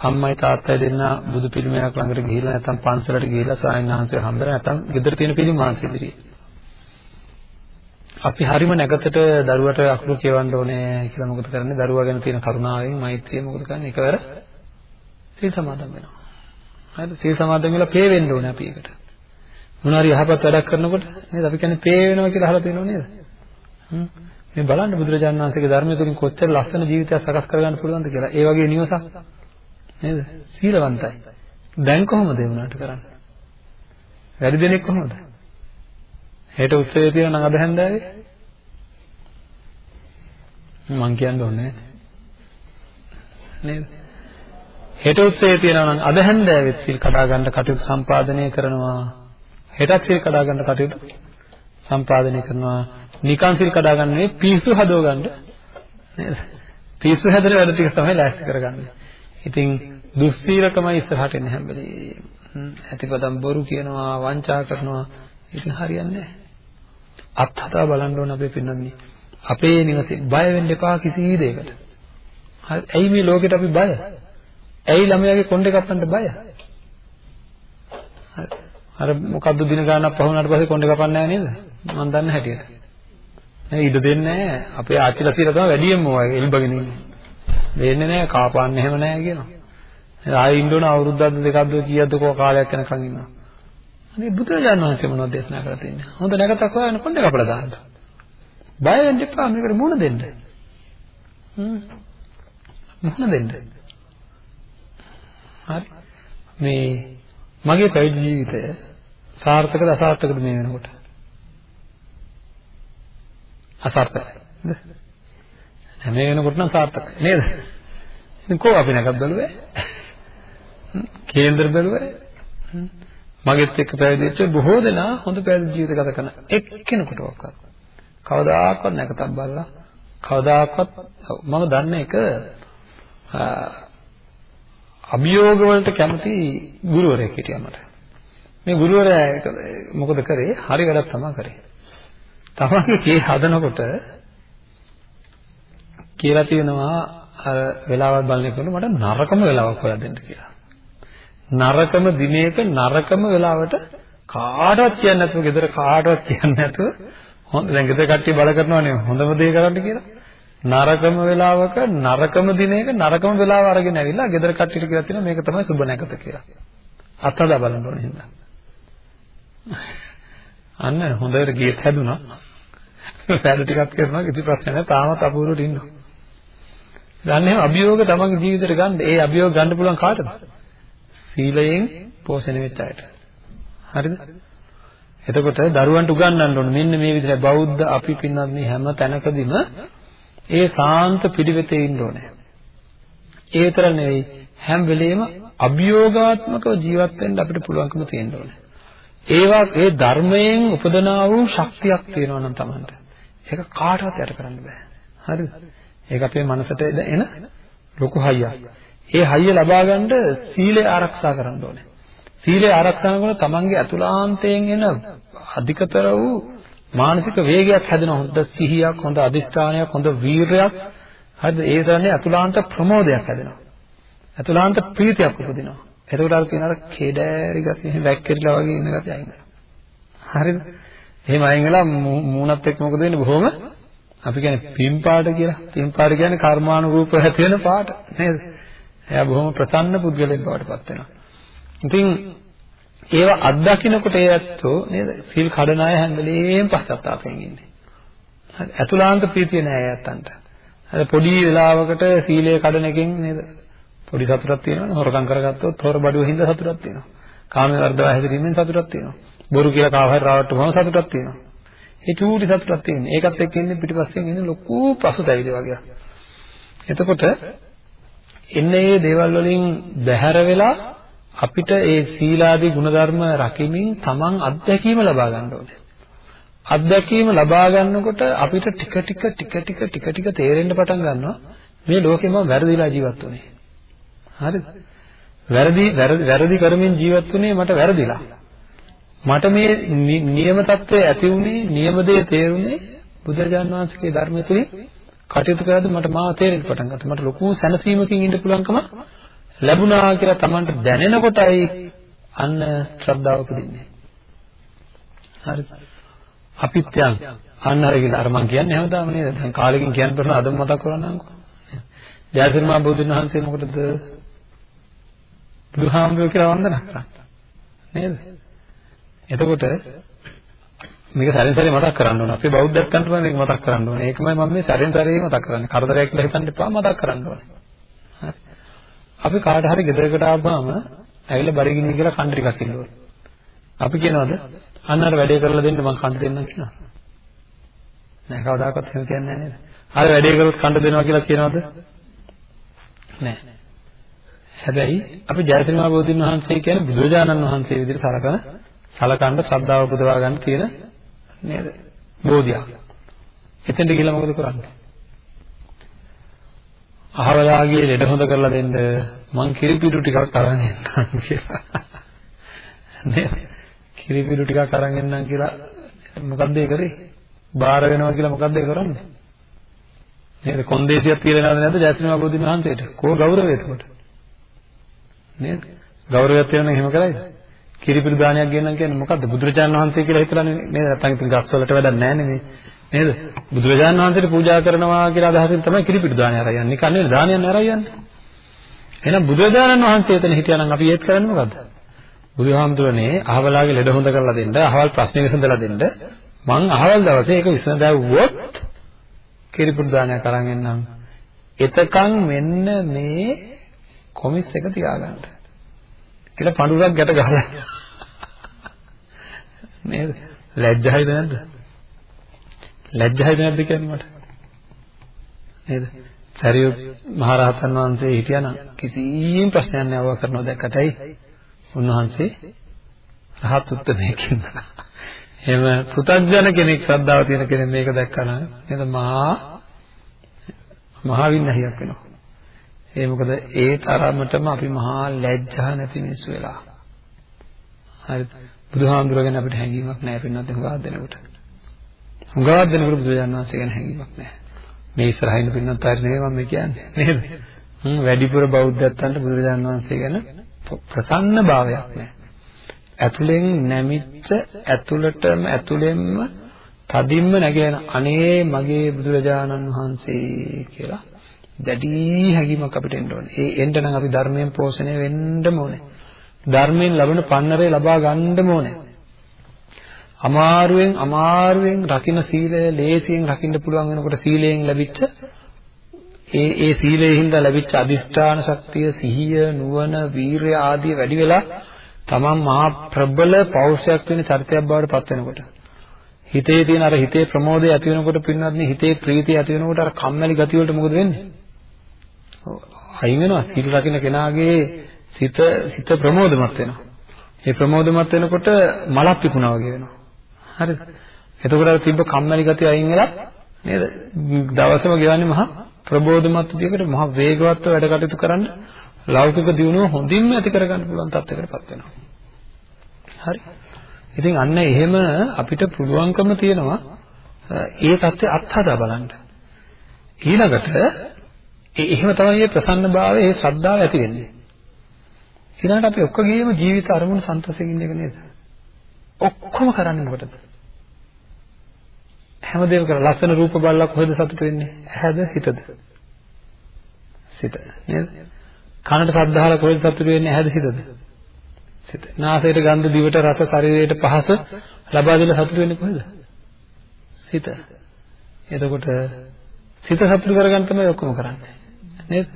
අම්මයි තාත්තයි දෙන්න බුදු පිළිමයක් ළඟට ගිහිල්ලා නැත්නම් පන්සලට ගිහිල්ලා සායන් වහන්සේ හම්බෙලා නැත්නම් ගෙදර තියෙන පිළිම වහන්සේ ඉදිරියේ. අපි හරිම නැගතට දරුවට අකුරු කියවන්න ඕනේ කියලා මොකද කරන්නේ? දරුවා ගැන තියෙන කරුණාවෙන් මෛත්‍රිය මොකද කරන්නේ? එකවර සීල් සමාදන් වෙනවා. හරිද? සීල් සමාදන් වෙලා පේ වෙන්න ඕනේ අපි ඒකට මොනවා හරි යහපත් වැඩක් කරනකොට නේද? අපි කියන්නේ පේ වෙනවා කියලා අහලා තියෙනව නේද? හ්ම්. මේ බලන්න බුදුරජාණන් වහන්සේගේ ධර්මය තුලින් කොච්චර ලස්සන ජීවිතයක් සකස් කරගන්න පුළුවන්ද කියලා. ඒ වගේ නිවසක් නේද? සීලවන්තයි. දැන් කොහොමද ඒ වුණාට කරන්නේ? වැඩි දෙනෙක් කොහොමද? හෙට උත්සවය තියෙනවා නම් අද හැන්දෑවේ මං කියන්න ඕනේ නේද? හෙට උත්සවය තියෙනවා නම් අද හැන්දෑවෙත් සිල් කඩා ගන්න කටයුතු සම්පාදනය කරනවා. හෙටත් සිල් කඩා ගන්න කටයුතු සම්පාදනය කරනවා. නිකන් සිල් කඩා ගන්න නෙවෙයි පිස්සු හදව ගන්න නේද? පිස්සු හැදෙන වැඩ ටික තමයි ලෑස්ති කරගන්නේ. ඉතින් දුස්සීලකමයි ඉස්සරහට එන්නේ හැම වෙලේම. ඇතිපදම් බොරු කියනවා, වංචා කරනවා. ඉතින් හරියන්නේ නැහැ. අත්හදා බලන්න ඕන අපේ පින්නන්නේ. අපේ නිවසේ බය වෙන්න එපා කිසි දෙයකට. හරි. ඇයි මේ ලෝකෙට අපි බය? ඇයි ළමයාගේ කොණ්ඩේ කපන්න බය? හරි. අර මොකද්ද දින ගානක් පහුණාට පස්සේ කොණ්ඩේ කපන්නේ නැහැ නේද? මම දන්න හැටියට. නේ ඉඩ දෙන්නේ නැහැ. අපේ ආච්චිලා කියලා තමයි වැඩියෙන්ම ඔය එල්බගෙන ඉන්නේ. දෙන්නේ නැහැ කාපන්න එහෙම නැහැ කියනවා. ආයෙ ඉන්න ඕන අවුරුද්දක් දෙකක්ද කීයක්ද කෝ කාලයක් යනකම් ඉන්නවා. අනේ බුදුරජාණන් වහන්සේ මොනවද දේශනා කරලා තින්නේ? හොඳ නැගතක් හොයන්න කොණ්ඩේ කපලා දාන්න. බය වෙන්න එපා මේකට මුණ දෙන්න. හ්ම්. මුණ දෙන්න. හරි. මේ මගේ පැවිදි ජීවිතය සාර්ථකද අසාර්ථකද මේ වෙනකොට? අසාර්ථකයි. හැම වෙනකොට නම් සාර්ථකයි නේද? ඉතින් කොහොම අපි නැගත් බැලුවේ? කේන්දර බැලුවේ? මගෙත් එක්ක පැවිදි වෙච්ච බොහෝ දෙනා හොඳ පැවිදි ජීවිත ගත කරන එක්කෙනෙකුටවත් කවදාකවත් නැකතක් බලලා කවදාකවත් මම දන්න එක අභියෝග වලට කැමති ගුරුවරයෙක් හිටියා මට. මේ ගුරුවරයා මොකද කරේ? හරි වැඩක් තමයි කරේ. තමන්ගේ කේ හදනකොට කියලා තියෙනවා අර වෙලාවක් බලනකොට මට නරකම වෙලාවක් හොයලා දෙන්න කියලා. නරකම දිනයක නරකම වෙලාවට කාටවත් කියන්නේ නැතුව ගෙදර කාටවත් කියන්නේ නැතුව හොඳ දැන් ගෙදර කට්ටිය බල කරනවානේ හොඳම දේ කරන්න කියලා. නරකම වෙලාවක නරකම දිනයක නරකම වෙලාව අරගෙන ඇවිල්ලා ගෙදර කට්ටියට කියලා තියෙනවා මේක තමයි සුබ නැකත කියලා. අත්හදා බලන්න ඕනේ හින්දා. අන්න හොඳට ගියත් හැදුනා. වැඩ ටිකක් කරනවා කිසි ප්‍රශ්නයක් නැහැ. තාමත් අපූර්වට ඉන්නවා. දැන් එහෙනම් අභියෝග තමන්ගේ ජීවිතේට ගන්න. ඒ අභියෝග ගන්න පුළුවන් කාටද? සීලයෙන් පෝෂණය වෙච්ච අයට. හරිද? එතකොට දරුවන්ට උගන්වන්න ඕනේ මෙන්න මේ විදිහට බෞද්ධ අපි පින්නත් හැම තැනකදීම ඒ සාන්ත පිළිවෙතේ ඉන්න ඕනේ. ඒ විතර නෙවෙයි හැම වෙලෙම අභියෝගාත්මකව ජීවත් වෙන්න අපිට පුළුවන්කම තියෙන්න ඕනේ. ඒවා ඒ ධර්මයෙන් උපදනා වූ ශක්තියක් තියෙනවා නම් Tamanට. ඒක කාටවත් යට කරන්න බෑ. හරිද? ඒක අපේ මනසට එන ලොකු හයියක්. ඒ හයිය ලබා ගන්න සීලය ආරක්ෂා කරන්න ඕනේ. සීලය ආරක්ෂා කරනකොට තමන්ගේ අතුලාන්තයෙන් එන අධිකතර වූ මානසික වේගයක් හැදෙන හොඳ සිහියක්, හොඳ අදිෂ්ඨානයක්, හොඳ වීරයක් හරිද? ඒ තරන්නේ අතුලාන්ත ප්‍රමෝදයක් හැදෙනවා. අතුලාන්ත ප්‍රීතියක් උපදිනවා. එතකොට අර කියන අර කේඩෑරි ගතිය එහෙම වැක්කිරිලා වගේ ඉන්න ගතිය අයින් වෙනවා. හරිද? එහෙම අයින් වෙලා මූණත් එක්ක මොකද වෙන්නේ? බොහොම අපි කියන්නේ පින් පාට කියලා. පින් පාට කියන්නේ කර්මානුරූපව ඇති වෙන පාට නේද? එයා බොහොම ප්‍රසන්න පුද්ගලෙක් බවට පත් වෙනවා. ඉතින් ඒව අත්දකින්නකොට ඒ ඇත්තෝ නේද? සීල් කඩන අය හැම වෙලේම පස්සත්තාපයෙන් ඉන්නේ. හරි. අතුලාන්ත ප්‍රීතිය නෑ ඇත්තන්ට. හරි පොඩි වෙලාවකට සීලය කඩන එකෙන් නේද? පොඩි සතුටක් තියෙනවනේ. හොරකම් කරගත්තොත් හොර බඩුව හින්දා සතුටක් තියෙනවා. කාමයේ වර්ධව හැදිරීමෙන් සතුටක් තියෙනවා. බොරු කියලා කාව හරි රවට්ටුවම සතුටක් තියෙනවා. ඒ චූටි සතුටක් තියෙන්නේ. ඒකත් එක්ක ඉන්නේ පිටිපස්සෙන් ඉන්නේ ලොකු පසුතැවිලි වගේ. එතකොට එන්නේ මේ දේවල් වලින් බැහැර වෙලා අපිට ඒ සීලාදී ගුණධර්ම රකිමින් තමන් අත්දැකීම ලබා ගන්න ඕනේ. අත්දැකීම ලබා ගන්නකොට අපිට ටික ටික ටික ටික ටික ටික තේරෙන්න පටන් ගන්නවා මේ ලෝකෙම වැරදිලා ජීවත් වුනේ. හරිද? වැරදි වැරදි කරමින් ජීවත් වුනේ මට වැරදිලා. මට මේ නියම தත්ත්වය ඇති වුණේ නියම දේ තේරුනේ බුදුරජාන් වහන්සේගේ ධර්මය තුලින් කටයුතු කරද්දී මට මාව තේරෙන්න පටන් ගත්තා. මට ලොකු සැනසීමකින් ඉන්න පුළුවන්කම ලැබුණා කියලා Tamanට දැනෙනකොටයි අන්න ශ්‍රද්ධාව උපදින්නේ. හරිද? අපිත් යන් අන්න අර කියලා අර මං කියන්නේ හැමදාම නේද? දැන් කාලෙකින් කියන්න බෑ අදම මතක් කරගන්නම්කෝ. ජයසිරිමා බුදුන් වහන්සේ මොකටද බුදුහාමුදුරුවෝ කියලා වන්දනා කරන්නේ? නේද? එතකොට මේක සැරෙන් සැරේ මතක් කරන්න ඕන. අපේ බෞද්ධත්වන්ට මේක මතක් කරන්න ඕනේ. ඒකමයි මම මේ සැරෙන් සැරේ මතක් කරන්නේ. කරදරයක් කියලා හිතන්න එපා මතක් කරන්න ඕනේ. හරි. අපි කාට හරි ගෙදරකට ආවම ඇවිල්ලා බඩගිනි කියලා කන්න ටිකක් ඉල්ලුවා. අපි කියනවාද? අන්න අර වැඩේ කරලා දෙන්න මම කන්න දෙන්නම් කියනවා. නෑ කවදාකවත් එහෙම කියන්නේ නෑ නේද? අර වැඩේ කරොත් කන්න දෙනවා කියලා කියනවද? නෑ. හැබැයි අපි ජයශ්‍රීමා බෝධින් වහන්සේ කියන්නේ බුදුරජාණන් වහන්සේ විදිහට සලකන සලකන්න ශ්‍රද්ධාව උපදවා ගන්න තියෙන නේද? බෝධියක්. එතෙන්ට ගිහලා මොකද කරන්නේ? අහවලාගේ ලෙඩ හොඳ කරලා දෙන්න මං කිරිපිඩු ටිකක් අරන් එන්නම් කියලා. නේද? කිරිපිඩු ටිකක් අරන් එන්නම් කියලා මොකද්ද ඒ කරේ? බාර වෙනවා කියලා මොකද්ද ඒ කරන්නේ? නේද? කොන්දේසියක් කියලා නේද නැද්ද ජයශ්‍රීමා බෝධින් වහන්සේට? කෝ ගෞරවය එතකොට? නේද? ගෞරවයක් තියෙනවා නම් එහෙම කරයිද? කිරිපිඩු දානයක් ගෙන්නම් කියන්නේ මොකද්ද? බුදුරජාණන් වහන්සේ කියලා හිතලානේ නේද? නැත්නම් ඉතින් ගස් වලට වැඩක් නැහැ නේ නේද? බුදුරජාණන් වහන්සේට පූජා කරනවා කියලා අදහසින් තමයි කිරිපිඩු දානය අරන් යන්නේ. නිකන් නෙවෙයි දානයක් නෑ අරන් යන්නේ. එහෙනම් බුදුරජාණන් වහන්සේ එතන හිටියානම් අපි ඒත් කරන්නේ මොකද්ද? බුදුහාමුදුරනේ අහවලාගේ ලෙඩ හොඳ කරලා දෙන්න, අහවල් ප්‍රශ්නේ විසඳලා දෙන්න. මං අහවල් දවසේ ඒක විසඳවුවොත් කිරිපිඩු දානයක් අරන් එන්නම්. එතකන් මෙන්න මේ කොමිස් එක තියාගන්න. කියලා පඳුරක් ගැට ගහලා නේද? ලැජ්ජයිද නැද්ද? ලැජ්ජයිද නැද්ද කියන්නේ මට? නේද? සරියුත් මහරහතන් වහන්සේ හිටියානම් කිසිම ප්‍රශ්නයක් නෑ අවවා කරනවා දැක්කටයි උන්වහන්සේ රහත් උත්තමයකින්. එහෙම පුතග්ජන කෙනෙක් ශ්‍රද්ධාව තියෙන කෙනෙක් මේක දැක්කම නේද මහා මහා වින්නහියක් වෙනවා. ඒ මොකද ඒ තරමටම අපි මහා ලැජ්ජා නැති මිනිස්සු වෙලා. හරි. බුදුහාමුදුරුවෝ ගැන අපිට හැඟීමක් නැහැ පින්නත් හුඟා දෙනකොට. හුඟා දෙනකොට බුදුරජාණන් වහන්සේ ගැන හැඟීමක් නැහැ. මේ ඉස්සරහින් පින්නත් ආයෙ නෙවෙයි මම කියන්නේ නේද? හ්ම් වැඩිපුර බෞද්ධයන්ට බුදුරජාණන් වහන්සේ ගැන ප්‍රසන්න භාවයක් නැහැ. ඇතුලෙන් නැමිච්ච ඇතුළටම ඇතුලෙන්ම තදින්ම නැගෙන අනේ මගේ බුදුරජාණන් වහන්සේ කියලා දැඩි හැඟීමක් අපිට එන්න ඕනේ. ඒ එන්න නම් අපි ධර්මයෙන් පෝෂණය වෙන්නම ඕනේ. ධර්මයෙන් ලැබෙන පන්නරේ ලබා ගන්නම ඕනේ. අමාරුවෙන් අමාරුවෙන් රකින්න සීලය ලේසියෙන් රකින්න පුළුවන් වෙනකොට සීලයෙන් ලැබිච්ච ඒ ඒ සීලයෙන් හින්දා ලැබිච්ච අදිෂ්ඨාන ශක්තිය, සිහිය, නුවණ, වීරය ආදී වැඩි වෙලා තමන් මහා ප්‍රබල පෞරුෂයක් වෙන චරිතයක් බවට පත් වෙනකොට හිතේ තියෙන අර හිතේ ප්‍රමෝදය ඇති වෙනකොට පින්වත්නි හිතේ ප්‍රීතිය ඇති වෙනකොට අර කම්මැලි ගතිය වලට මොකද වෙන්නේ? අයින් වෙනවා. සීල රකින්න කෙනාගේ සිත සිත ප්‍රමෝදමත් වෙනවා. ඒ ප්‍රමෝදමත් වෙනකොට මලක් පිපුණා වගේ වෙනවා. හරිද? එතකොට අර තිබ්බ කම්මැලි ගතිය අයින් වෙලා නේද? දවසම ගෙවන්නේ මහා ප්‍රබෝධමත් විදිහකට මහ වේගවත්ව වැඩ කටයුතු කරන්න ලෞකික දියුණුව හොඳින්ම ඇති කරගන්න පුළුවන් තත්යකටපත් වෙනවා. හරි. ඉතින් අන්න එහෙම අපිට පුළුවන්කම තියෙනවා ඒ தත්ත්වය අත්හදා බලන්න. ඊළඟට එහෙම තමයි මේ ප්‍රසන්නභාවය, මේ ශ්‍රද්ධාව ඇති වෙන්නේ. ඊළඟට අපි ඔක්කොගේම ජීවිත අරමුණු සන්තෝෂයෙන් ඉන්න එක නේද? ඔක්කොම කරන්නේ මොකටද? හැමදේම කරලා ලස්සන රූප බලලා කොහෙද සතුට වෙන්නේ? ඇහැද හිතද? සිත නේද? කනට ශබ්ද අහලා කොහෙද සතුට වෙන්නේ? ඇහැද හිතද? සිත. නාසයට ගන්ධ දිවට රස ශරීරයට පහස ලබා දෙන සතුට වෙන්නේ කොහෙද? සිත. එතකොට සිත සතුට කරගන්න තමයි ඔක්කොම කරන්නේ. නේද?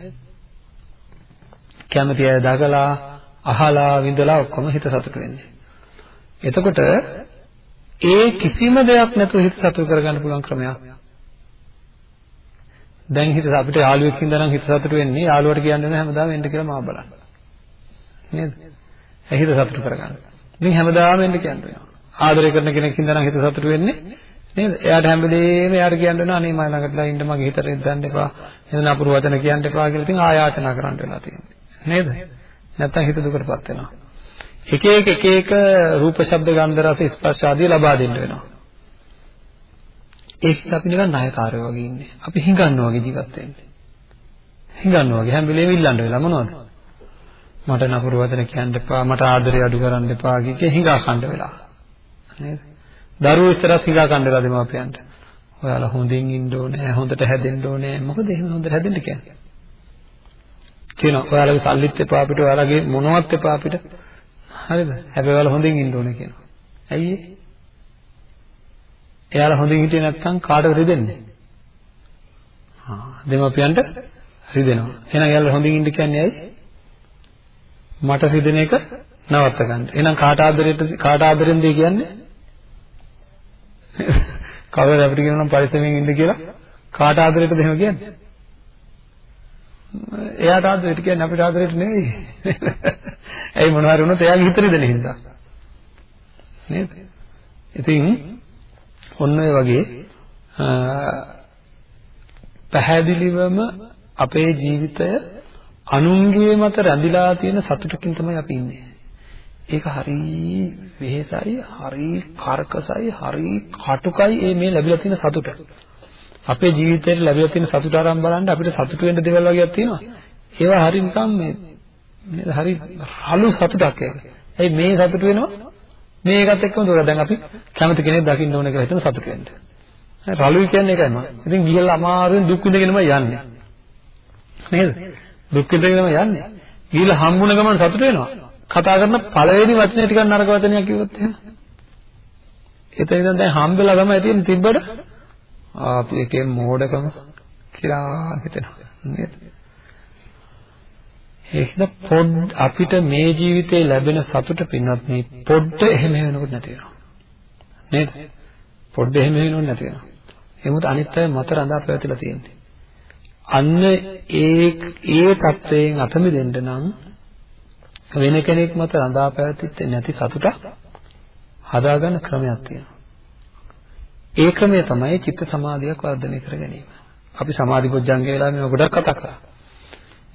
කැමති අය දකලා අහලා විඳලා ඔක්කොම හිත සතුට වෙන්නේ. එතකොට ඒ කිසිම දෙයක් නැතුව හිත සතුට කරගන්න පුළුවන් ක්‍රමයක්. දැන් හිත අපිට යාළුවෙක් ඉඳලා නම් හිත සතුට වෙන්නේ යාළුවට කියන්නේ නැහැ හැමදාම එන්න කියලා මාව බලන්න. නේද? ඒ හිත සතුට කරගන්න. ඉතින් හැමදාම එන්න කියන්නේ. ආදරය කරන කෙනෙක් ඉඳලා නම් හිත සතුට වෙන්නේ නේද? එයාට හැම වෙලේම එයාට කියන්න වෙනවා අනේ මම ළඟටලා ඉන්න මගේ හිතට ඉඳන් එපා. එතන අපුරු වචන කියන්න එපා කියලා ඉතින් ආයාචනා කරන්න වෙලා තියෙනවා. නේද? නැත්තම් හිත දුකටපත් වෙනවා. එක එක එක එක රූප ශබ්ද ගන්ධ රස ස්පර්ශ ආදී ලබා දෙන්න වෙනවා. ඒකත් අපි නිකන් ණයකාරයෝ වගේ ඉන්නේ. අපි හිඟන්නවා වගේ ජීවත් වෙන්නේ. හිඟන්නවා වගේ හැම වෙලේම ඉල්ලන්න වෙලා මොනවද? මට නපුරු වචන කියන්න එපා, මට ආදරය අඩු කරන්න එපා කිය හිඟා කන්න වෙලා. නේද? දරුවෝ ඉස්සරහත් හිඟා කන්න වෙලා දෙමාපියන්ට. ඔයාලා හොඳින් ඉන්න ඕනේ, හොඳට හැදෙන්න ඕනේ. මොකද එහෙම හොඳට හැදෙන්න කියන්නේ? කියනවා ඔයාලගේ සල්ලිත් එපා අපිට, ඔයාලගේ මොනවත් එපා අපිට. හරිද? හැබැයි ඔයාලා හොඳින් ඉන්න ඕනේ කියනවා. ඇයි ඒ? එයාලා හොඳින් හිටියේ නැත්නම් කාටද රිදෙන්නේ? ආ දෙමාපියන්ට රිදෙනවා. එහෙනම් එයාලා හොඳින් ඉන්න කියන්නේ ඇයි? මට රිදෙන එක නවත්ත ගන්න. එහෙනම් කාට ආදරෙට කාට ආදරෙන්ද කියන්නේ? කවුරුද අපිට කියනනම් පරිස්සමෙන් ඉන්න කියලා කාට ආදරෙටද එහෙම කියන්නේ? එයාට ආදරෙට කියන්නේ අපිට ආදරෙට නෙවෙයි. ඇයි මොනවාරි වුණොත් එයාගේ හිත රිදෙන හින්දා. නේද? ඉතින් ඔන්න ඔය වගේ පැහැදිලිවම අපේ ජීවිතය අනුන්ගේ මත රැඳිලා තියෙන සතුටකින් තමයි අපි ඉන්නේ. ඒක හරි වෙහෙසයි, හරි කර්කසයි, හරි කටුකයි මේ මේ ලැබිලා තියෙන සතුට. අපේ ජීවිතේට ලැබිලා තියෙන සතුට අරන් බලන්න අපිට සතුට වෙන්න දේවල් වගේක් තියෙනවා. ඒවා හරි නිකන් මේ හරි රළු සතුටක් ඒක. ඒ මේ සතුට වෙනවා මේකත් එක්කම දුර දැන් අපි කැමති කෙනෙක් දකින්න ඕන කියලා හිතන සතුට වෙන්න. රළුයි කියන්නේ ඒකයි මම. ඉතින් ගිහලා අමාරුවෙන් දුක් විඳගෙනම යන්නේ. නේද? දුක් විඳගෙනම යන්නේ. ගිහලා හම්බුන ගමන් සතුට වෙනවා. කතා කරන පළවෙනි වචනේ ටිකක් නරක වචනයක් කිව්වොත් එහෙම. එතන ඉඳන් දැන් හම්බෙලා තමයි තියෙන තිබ්බට අපි එකේ මෝඩකම කියලා හිතෙනවා. නේද? ඒකද පොඩ් අපිට මේ ජීවිතේ ලැබෙන සතුට පින්වත් මේ පොඩ්ඩ එහෙම වෙනකොට නැති වෙනවා. නේද? පොඩ්ඩ එහෙම වෙනකොට නැති වෙනවා. එමුත් අනිත් අය මත රඳා පැවතිලා තියෙන්නේ. අන්න ඒ ඒ தත්වයෙන් අත මිදෙන්න නම් වෙන කෙනෙක් මත රඳා පැවතිච්ච නැති සතුටක් හදාගන්න ක්‍රමයක් තියෙනවා. ඒ ක්‍රමය තමයි චිත්ත සමාධියක් වර්ධනය කර ගැනීම. අපි සමාධි පොඥංගේ වෙලා මේ ගොඩක් කතා කරා.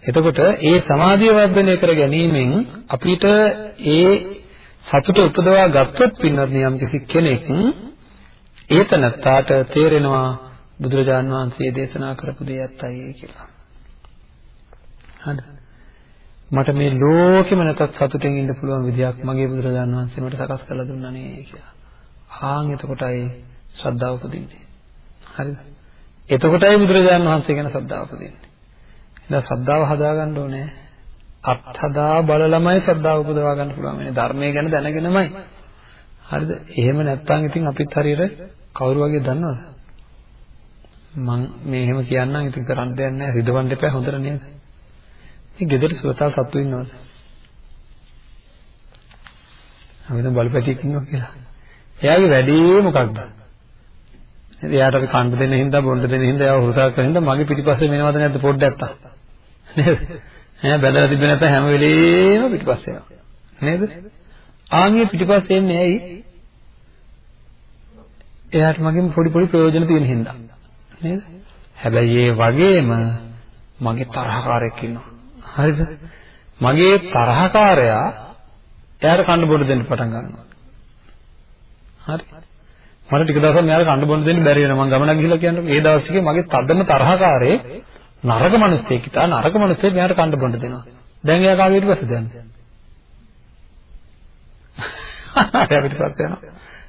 එතකොට ඒ සමාධිය වර්ධනය කර ගැනීමෙන් අපිට ඒ සතුට උපදවා ගත්තොත් පින්නත් යම් කිසි කෙනෙක් ඒතනත්තාට තේරෙනවා බුදුරජාන් වහන්සේ දේශනා කරපු දේ ඇත්තයි කියලා. හරිද? මට මේ ලෝකෙම නැතත් සතුටෙන් ඉන්න පුළුවන් විදියක් මගේ බුදුරජාන් වහන්සේ මට සකස් කරලා දුන්නා නේ කියලා. ආන් එතකොටයි ශ්‍රද්ධාව උපදින්නේ. හරිද? එතකොටයි බුදුරජාන් වහන්සේ ගැන ශ්‍රද්ධාව උපදින්නේ. දැන් ශ්‍රද්ධාව හදාගන්න ඕනේ. අත්හදා බලලමයි ශ්‍රද්ධාව උපදවා ගන්න පුළුවන් වෙන්නේ. ධර්මයේ ගැන දැනගෙනමයි. හරිද? එහෙම නැත්නම් ඉතින් අපිත් හරියට කවුරු වගේ දන්නවද? මං මේ එහෙම කියන්නම් ඉතින් කරන්න දෙයක් නැහැ. රිදවන්න එපා හොඳට නේද? මේ ගෙදර සුවතා සත්තු ඉන්නවද? අපි දැන් බලපැටියෙක් ඉන්නවා කියලා. එයාගේ වැඩේ මොකක්ද? එයාට අපි කන්න දෙන්න හින්දා බොන්න දෙන්න හින්දා එයාව හුරුසා කරන හින්දා මගේ පිටිපස්සේ මෙනවද නැද්ද පොඩ්ඩක් තා. නේද? ඈ බැලලා තිබෙන්නේ නැත්නම් හැම වෙලේම පිටිපස්සේ යනවා. නේද? ආන්ගේ පිටිපස්සේ එන්නේ ඇයි? එයාට මගෙන් පොඩි පොඩි ප්‍රයෝජන තියෙන හින්දා. නේද? හැබැයි ඒ වගේම මගේ තරහකාරයෙක් ඉන්නවා. හරිද? මගේ තරහකාරයා එයාට කන්න බොන්න දෙන්න පටන් ගන්නවා. හරි. මට ටික දවසක් මෙයාට කන්න බොන්න දෙන්න බැරි වෙනවා. මම ගමනක් ගිහලා කියන්නේ ඒ දවස් ටිකේ මගේ තදම තරහකාරයේ නරක මිනිස්සෙක් ඉතා නරක මිනිස්සෙක් මෙයාට කන්න බොන්න දෙනවා. දැන් එයා කාගේ ඊට පස්සේ දැන්නේ? එයා පිටපස්ස යනවා.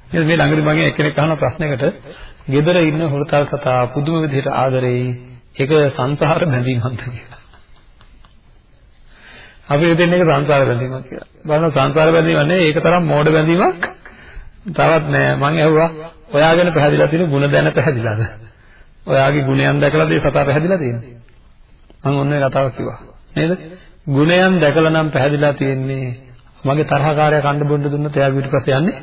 ඉතින් මේ ළඟදී මගෙන් එක්කෙනෙක් අහන ප්‍රශ්නයකට ගෙදර ඉන්න හොරතල් සතා පුදුම විදිහට ආදරෙයි ඒක සංසාර බැඳීමක්ද කියලා. අපි හිතන්නේ ඒක සංසාර බැඳීමක් කියලා. බලන්න සංසාර බැඳීමක් නෙවෙයි ඒක තරම් මෝඩ බැඳීමක් තවත් නෑ. මං ඇහුවා ඔයාගෙන පැහැදිලා තියෙන ಗುಣ දැන පැහැදිලාද? ඔයාගේ ගුණයන් දැකලාද මේ සතා පැහැදිලා තියෙන්නේ? මම ඔන්න ඒ කතාව කිව්වා. නේද? ගුණයන් දැකලා නම් පැහැදිලා තියෙන්නේ මගේ තරහකාරය කණ්ඩ බොන්න දුන්නොත් එයා පිටිපස්සේ යන්නේ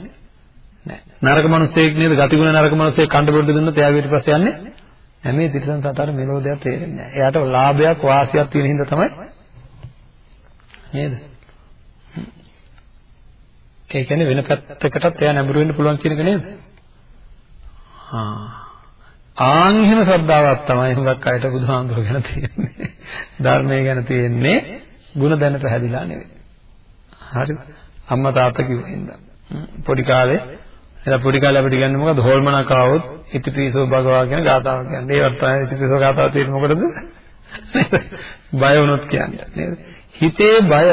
නෑ. නරක මිනිස්සෙක් නේද? ගතිගුණ නරක මිනිස්සෙක් කණ්ඩ බොන්න දුන්නොත් එයා පිටිපස්සේ යන්නේ නෑ. මේ තිරසන් සතාට මෙලෝ දෙයක් තේරෙන්නේ නෑ. එයාට ලාභයක් වාසියක් තියෙන හින්දා තමයි නේද? ඒ කියන්නේ වෙන පැත්තකටත් එයා නැඹුරු වෙන්න පුළුවන් කියන එක නේද? ආ. ආන් එහෙම ශ්‍රද්ධාවක් තමයි හුඟක් අයට බුදුහාමුදුරු ගැන තියෙන්නේ. ධර්මයේ ගැන තියෙන්නේ ಗುಣ දැන පැහැදිලා නෙවෙයි. හරිද? අම්මා තාත්තා කිව්වෙන්ද. පොඩි කාලේ එලා පොඩි කාලේ අපිට කියන්නේ මොකද්ද? හොල්මනක් ආවොත් ඉතිපිසෝ භගවා කියන ගාතාව කියන්නේ. ඒවත් තමයි ඉතිපිසෝ ගාතාව තියෙන්නේ මොකටද? බය වුණොත් කියන්නේ නේද? හිතේ බය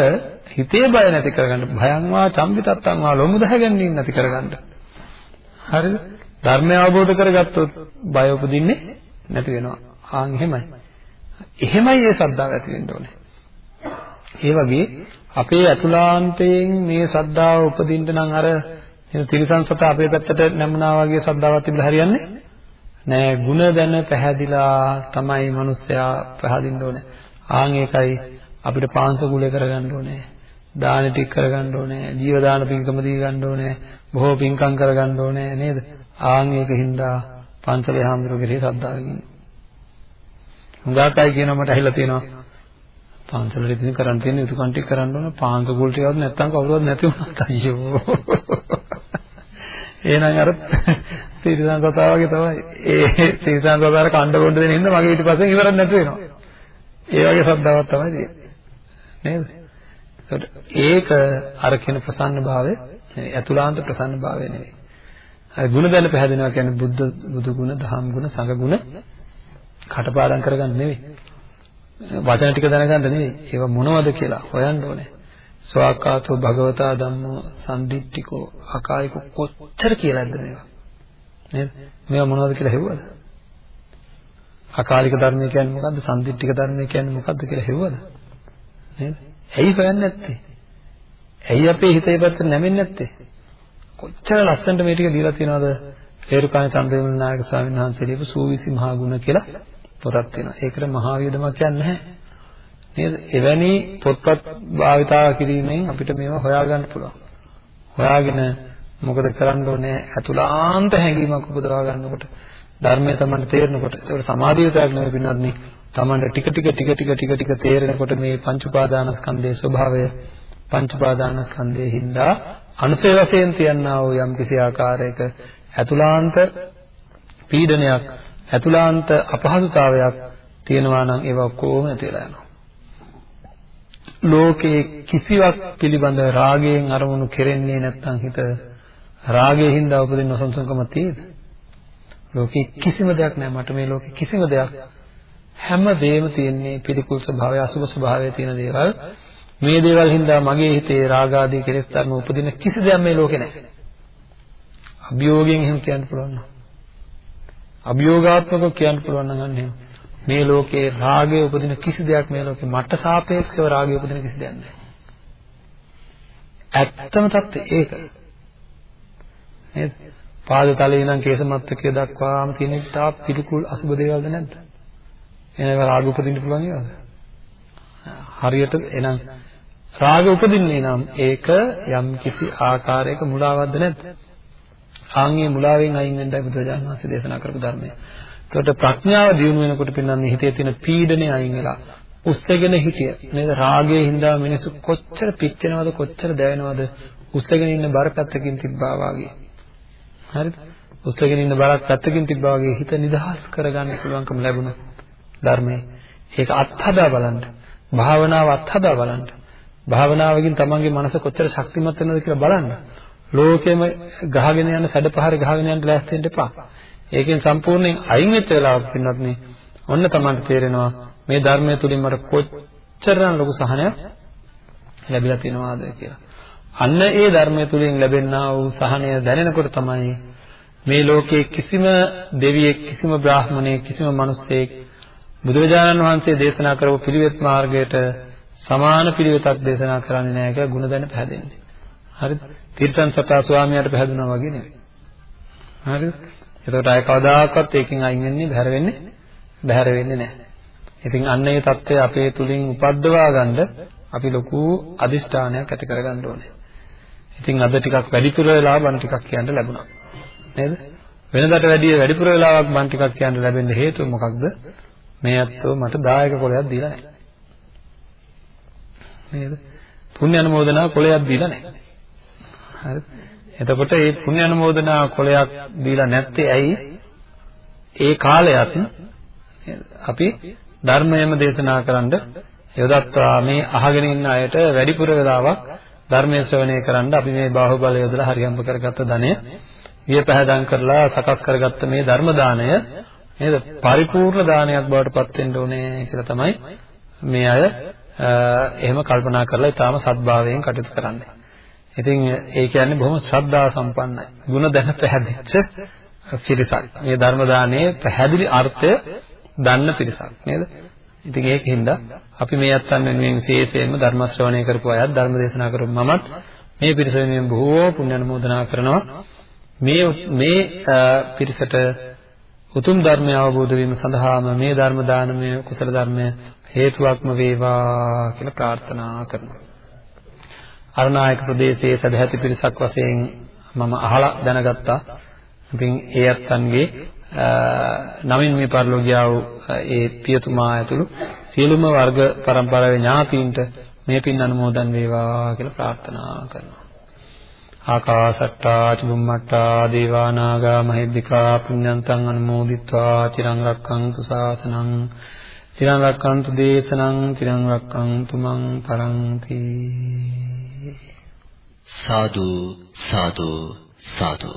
හිතේ බය නැති කරගන්න භයං වා චම්පිතත්තං වා ලොමු දහ ගැනීම නැති කරගන්න. හරිද? ධර්මය අවබෝධ කරගත්තොත් බය උපදින්නේ නැති වෙනවා. ආන් එහෙමයි. එහෙමයි ඒ ශ්‍රද්ධාව ඇති වෙන්න ඕනේ. ඒ වගේ අපේ අතුලාන්තයෙන් මේ ශ්‍රද්ධාව උපදින්න නම් අර තිරිසන් සත අපේ පැත්තට නැමුණා වගේ ශ්‍රද්ධාවක් තිබිලා හරියන්නේ නෑ. ಗುಣ දැන පැහැදිලා තමයි මිනිස්සයා පැහැදින්න ඕනේ. ආන් ඒකයි අපිට පාංශකුලේ කරගන්න ඕනේ. දාන ටික කරගන්න ඕනේ. ජීව දාන පින්කම දී ගන්න ඕනේ. බොහෝ පින්කම් කරගන්න ඕනේ නේද? ආන් ඒකින්දා පංචලේ හාමුදුරුවෝ ශ්‍රද්ධාවෙන් ඉන්න. හුඟක් අය කියනවා මට ඇහිලා තියෙනවා. පංචලේ ඉතින් කරන් තියෙන යුතුයකම් ටික කරන්න ඕන පාංශකුල් ටිකවත් නැත්තම් කවුරුවත් නැති වුණා අයියෝ. එහෙනම් අර තිරිසන් කතාව වගේ තමයි. ඒ තිරිසන් කතාවට කණ්ඩ බොණ්ඩ දෙන හින්දා මගේ ඊට පස්සේ ඉවරක් නැති වෙනවා. ඒ වගේ ශ්‍රද්ධාවක් තමයි තියෙන්නේ. නේද? ඒක අර කියන ප්‍රසන්න භාවය නෙවෙයි. අතුලාන්ත ප්‍රසන්න භාවය නෙවෙයි. අර ಗುಣ දැන පැහැදෙනවා කියන්නේ බුද්ධ බුදු ගුණ, දහම් ගුණ, සංඝ ගුණ කටපාඩම් කරගන්න නෙවෙයි. වචන ටික දැනගන්න නෙවෙයි. ඒවා මොනවද කියලා හොයන්න ඕනේ. ස්වාකාතෝ භගවතා ධම්මෝ සම්දිට්ඨිකෝ අකායිකෝ කොච්චර කියලාද මේවා. නේද? මේවා මොනවද කියලා හෙව්වද? අකාලික ධර්මය කියන්නේ මොකද්ද? සම්දිට්ඨික ධර්මය කියන්නේ මොකද්ද කියලා හෙව්වද? නේද? ඇයි හොයන්නේ නැත්තේ? ඇයි අපේ හිතේ පැත්ත නැමෙන්නේ නැත්තේ? කොච්චර ලස්සනට මේ ටික දීලා තියෙනවද? හේරුකාණ චන්ද්‍රවිමල නායක ස්වාමීන් වහන්සේ ලියපු සූවිසි මහා ගුණ කියලා පොතක් තියෙනවා. ඒකට මහා වේදමක් කියන්නේ නැහැ. නේද? එවැනි පොත්පත් භාවිතා කිරීමෙන් අපිට මේවා හොයාගන්න පුළුවන්. හොයාගෙන මොකද කරන්න ඕනේ? අතුලාන්ත හැඟීමක් උපදවා ගන්නකොට ධර්මය තමයි තේරෙනකොට ඒකට සමාධිය විතරක් නෙවෙයි පින්වත්නි තමන්ට ටික ටික ටික ටික ටික ටික තේරෙනකොට මේ පංච උපාදානස්කන්ධයේ ස්වභාවය පංච උපාදානස්කන්ධයේ හින්දා අනුසය වශයෙන් තියන්නා වූ යම් කිසි ආකාරයක අතුලාන්ත පීඩනයක් අතුලාන්ත අපහසුතාවයක් තියෙනවා නම් ඒවා කොහොම නැතිලා යනවා. ලෝකේ කිසිවක් පිළිබඳ රාගයෙන් අරමුණු කෙරෙන්නේ නැත්නම් හිත රාගයෙන් හින්දා උපදින නොසන්සුන්කම තියෙද? ලෝකේ කිසිම දෙයක් නැහැ මට මේ ලෝකේ කිසිම දෙයක් හැම දෙයක්ම තියෙන්නේ පිළිකුල් ස්වභාවය අසුභ ස්වභාවය තියෙන දේවල්. මේ දේවල් හින්දා මගේ හිතේ රාග ආදී කෙලෙස් ධර්ම උපදින කිසි දෙයක් මේ ලෝකේ නැහැ. අභියෝගයෙන් එහෙම කියන්න පුළුවන් නෝ අභියෝගාත්මකව කියන්න පුළුවන් නම් අන්න එහෙම. මේ ලෝකේ රාගය උපදින කිසි දෙයක් මේ ලෝකේ මට සාපේක්ෂව රාගය උපදින කිසි දෙයක් නැහැ. ඇත්තම தත්ත්වය ඒක. නේද? පාද තලයේ ඉඳන් කේසමත්තකයේ දක්වාම තියෙන තා පිළිකුල් අසුබ දේවල්ද නැද්ද? එහෙනම් රාග උපදින්න පුළුවන් ඒවාද? හරියට එහෙනම් රාග උපදින්නේ නම් ඒක යම් කිසි ආකාරයක මුලාවක්ද නැද්ද? ආන්ගේ මුලාවෙන් අයින් වෙන්නයි බුදුරජාණන් වහන්සේ දේශනා කරපු ධර්මය. ඒකට ප්‍රඥාව දියුණු වෙනකොට පින්නන්නේ හිතේ තියෙන පීඩනය අයින් වෙලා උස්සගෙන හිටිය නේද රාගයේ හින්දා මිනිස්සු කොච්චර පිච්චෙනවද කොච්චර දැවෙනවද උස්සගෙන ඉන්න බරපැත්තකින් තිබ්බා වාගේ හරිද? උස්සගෙන ඉන්න බරක් පැත්තකින් තිබ්බා වගේ හිත නිදහස් කරගන්න පුළුවන්කම ලැබුණා ධර්මයේ. ඒක අත්හදා බලන්න. භාවනාව අත්හදා බලන්න. භාවනාවකින් තමන්ගේ මනස කොච්චර ශක්තිමත් වෙනවද කියලා බලන්න. ලෝකෙම ගහගෙන යන සැඩපහර ගහගෙන යන්න ලෑස්ති වෙන්න එපා. ඒකෙන් සම්පූර්ණයෙන් අයින් වෙච්ච වෙලාවක් පින්නත් නේ. ඔන්න තමන්ට තේරෙනවා මේ ධර්මය තුලින් මට කොච්චරනම් ලොකු සහනයක් ලැබිලා තියෙනවාද කියලා. අන්න ඒ ධර්මය තුලින් ලැබෙනා වූ සහනය දැනෙනකොට තමයි මේ ලෝකයේ කිසිම දෙවියෙක් කිසිම බ්‍රාහමණයෙක් කිසිම මිනිසෙක් බුදුරජාණන් වහන්සේ දේශනා කරපු පිළිවෙත් මාර්ගයට සමාන පිළිවෙතක් දේශනා කරන්නේ නැහැ කියලා ಗುಣ දැන පැහැදෙන්නේ. හරිද? තීර්ථන් සතා ස්වාමියාට පැහැදුනා වගේ නෙවෙයි. හරිද? එතකොට අය කවදාකවත් ඒකෙන් අයින් වෙන්නේ බැහැර වෙන්නේ බැහැර වෙන්නේ නැහැ. ඉතින් අන්න ඒ தත්ත්වය අපේ තුලින් උපද්දවා ගන්න අපි ලොකු අදිෂ්ඨානයක් ඇති කරගන්න ඕනේ. ඉතින් අද ටිකක් වැඩිපුර වෙලා මම ටිකක් කියන්න ලැබුණා. නේද? වෙනදාට වැඩිය වැඩිපුර වෙලාවක් මම ටිකක් කියන්න ලැබෙන්න හේතුව මොකක්ද? මේ අත්ව මට දායක කොලයක් දීලා නැහැ. නේද? පුණ්‍ය අනුමෝදනා කොලයක් දීලා නැහැ. හරි. එතකොට මේ පුණ්‍ය අනුමෝදනා කොලයක් දීලා නැත්තේ ඇයි? ඒ කාලයත් අපි ධර්මයම දේශනා කරන්න යොදත්වා මේ අහගෙන ඉන්න අයට වැඩිපුර වෙලාවක් ධර්මයේ ශ්‍රවණය කරන්න අපි මේ බාහුවල යොදලා හරියම්බ කරගත්ත ධනය වියපහදම් කරලා සකස් කරගත්ත මේ ධර්ම දාණය නේද පරිපූර්ණ දානයක් බවට පත් වෙන්න ඕනේ කියලා තමයි මේ අය එහෙම කල්පනා කරලා ඊටාම සත්භාවයෙන් කටයුතු කරන්නේ. ඉතින් ඒ කියන්නේ බොහොම ශ්‍රද්ධා සම්පන්නයි. ಗುಣ දැන පැහැදිච්ච පිරිසක්. මේ ධර්ම දානයේ පැහැදිලි අර්ථය දන්න පිරිසක් නේද? ඉතින් ඒකින්ද අපි මේ අත්තන් වෙනුවෙන් විශේෂයෙන්ම ධර්ම ශ්‍රවණය කරපු අයත් ධර්ම දේශනා කරපු මමත් මේ පිරිස වෙනුවෙන් බොහෝ පුණ්‍ය අනුමෝදනා කරනවා. මේ මේ පිරිසට උතුම් ධර්මය අවබෝධ වීම සඳහාම මේ ධර්ම දානමය කුසල ධර්මය හේතුවක්ම වේවා කියලා ප්‍රාර්ථනා කරනවා. අරුණායක ප්‍රදේශයේ සදැහැති පිරිසක් වශයෙන් මම අහලා දැනගත්තා. ඉතින් ඒ අත්තන්ගේ නමින් මේ පරිලෝකියා වූ ඒ පියතුමා ඇතුළු සියලුම වර්ග પરම්පරාවේ ඥාතීන්ට මේ පින් අනුමෝදන් වේවා කියලා ප්‍රාර්ථනා කරනවා. ආකාසට්ටා චුම්මට්ටා දේවා නාග මහිද්దికා පුඤ්ඤන්තං අනුමෝදිත්වා චිරං රක්ඛන්තු ශාසනං චිරං රක්ඛන්තු දේශනං චිරං රක්ඛන්තු මං පරන්ති. සාදු සාදු සාදු.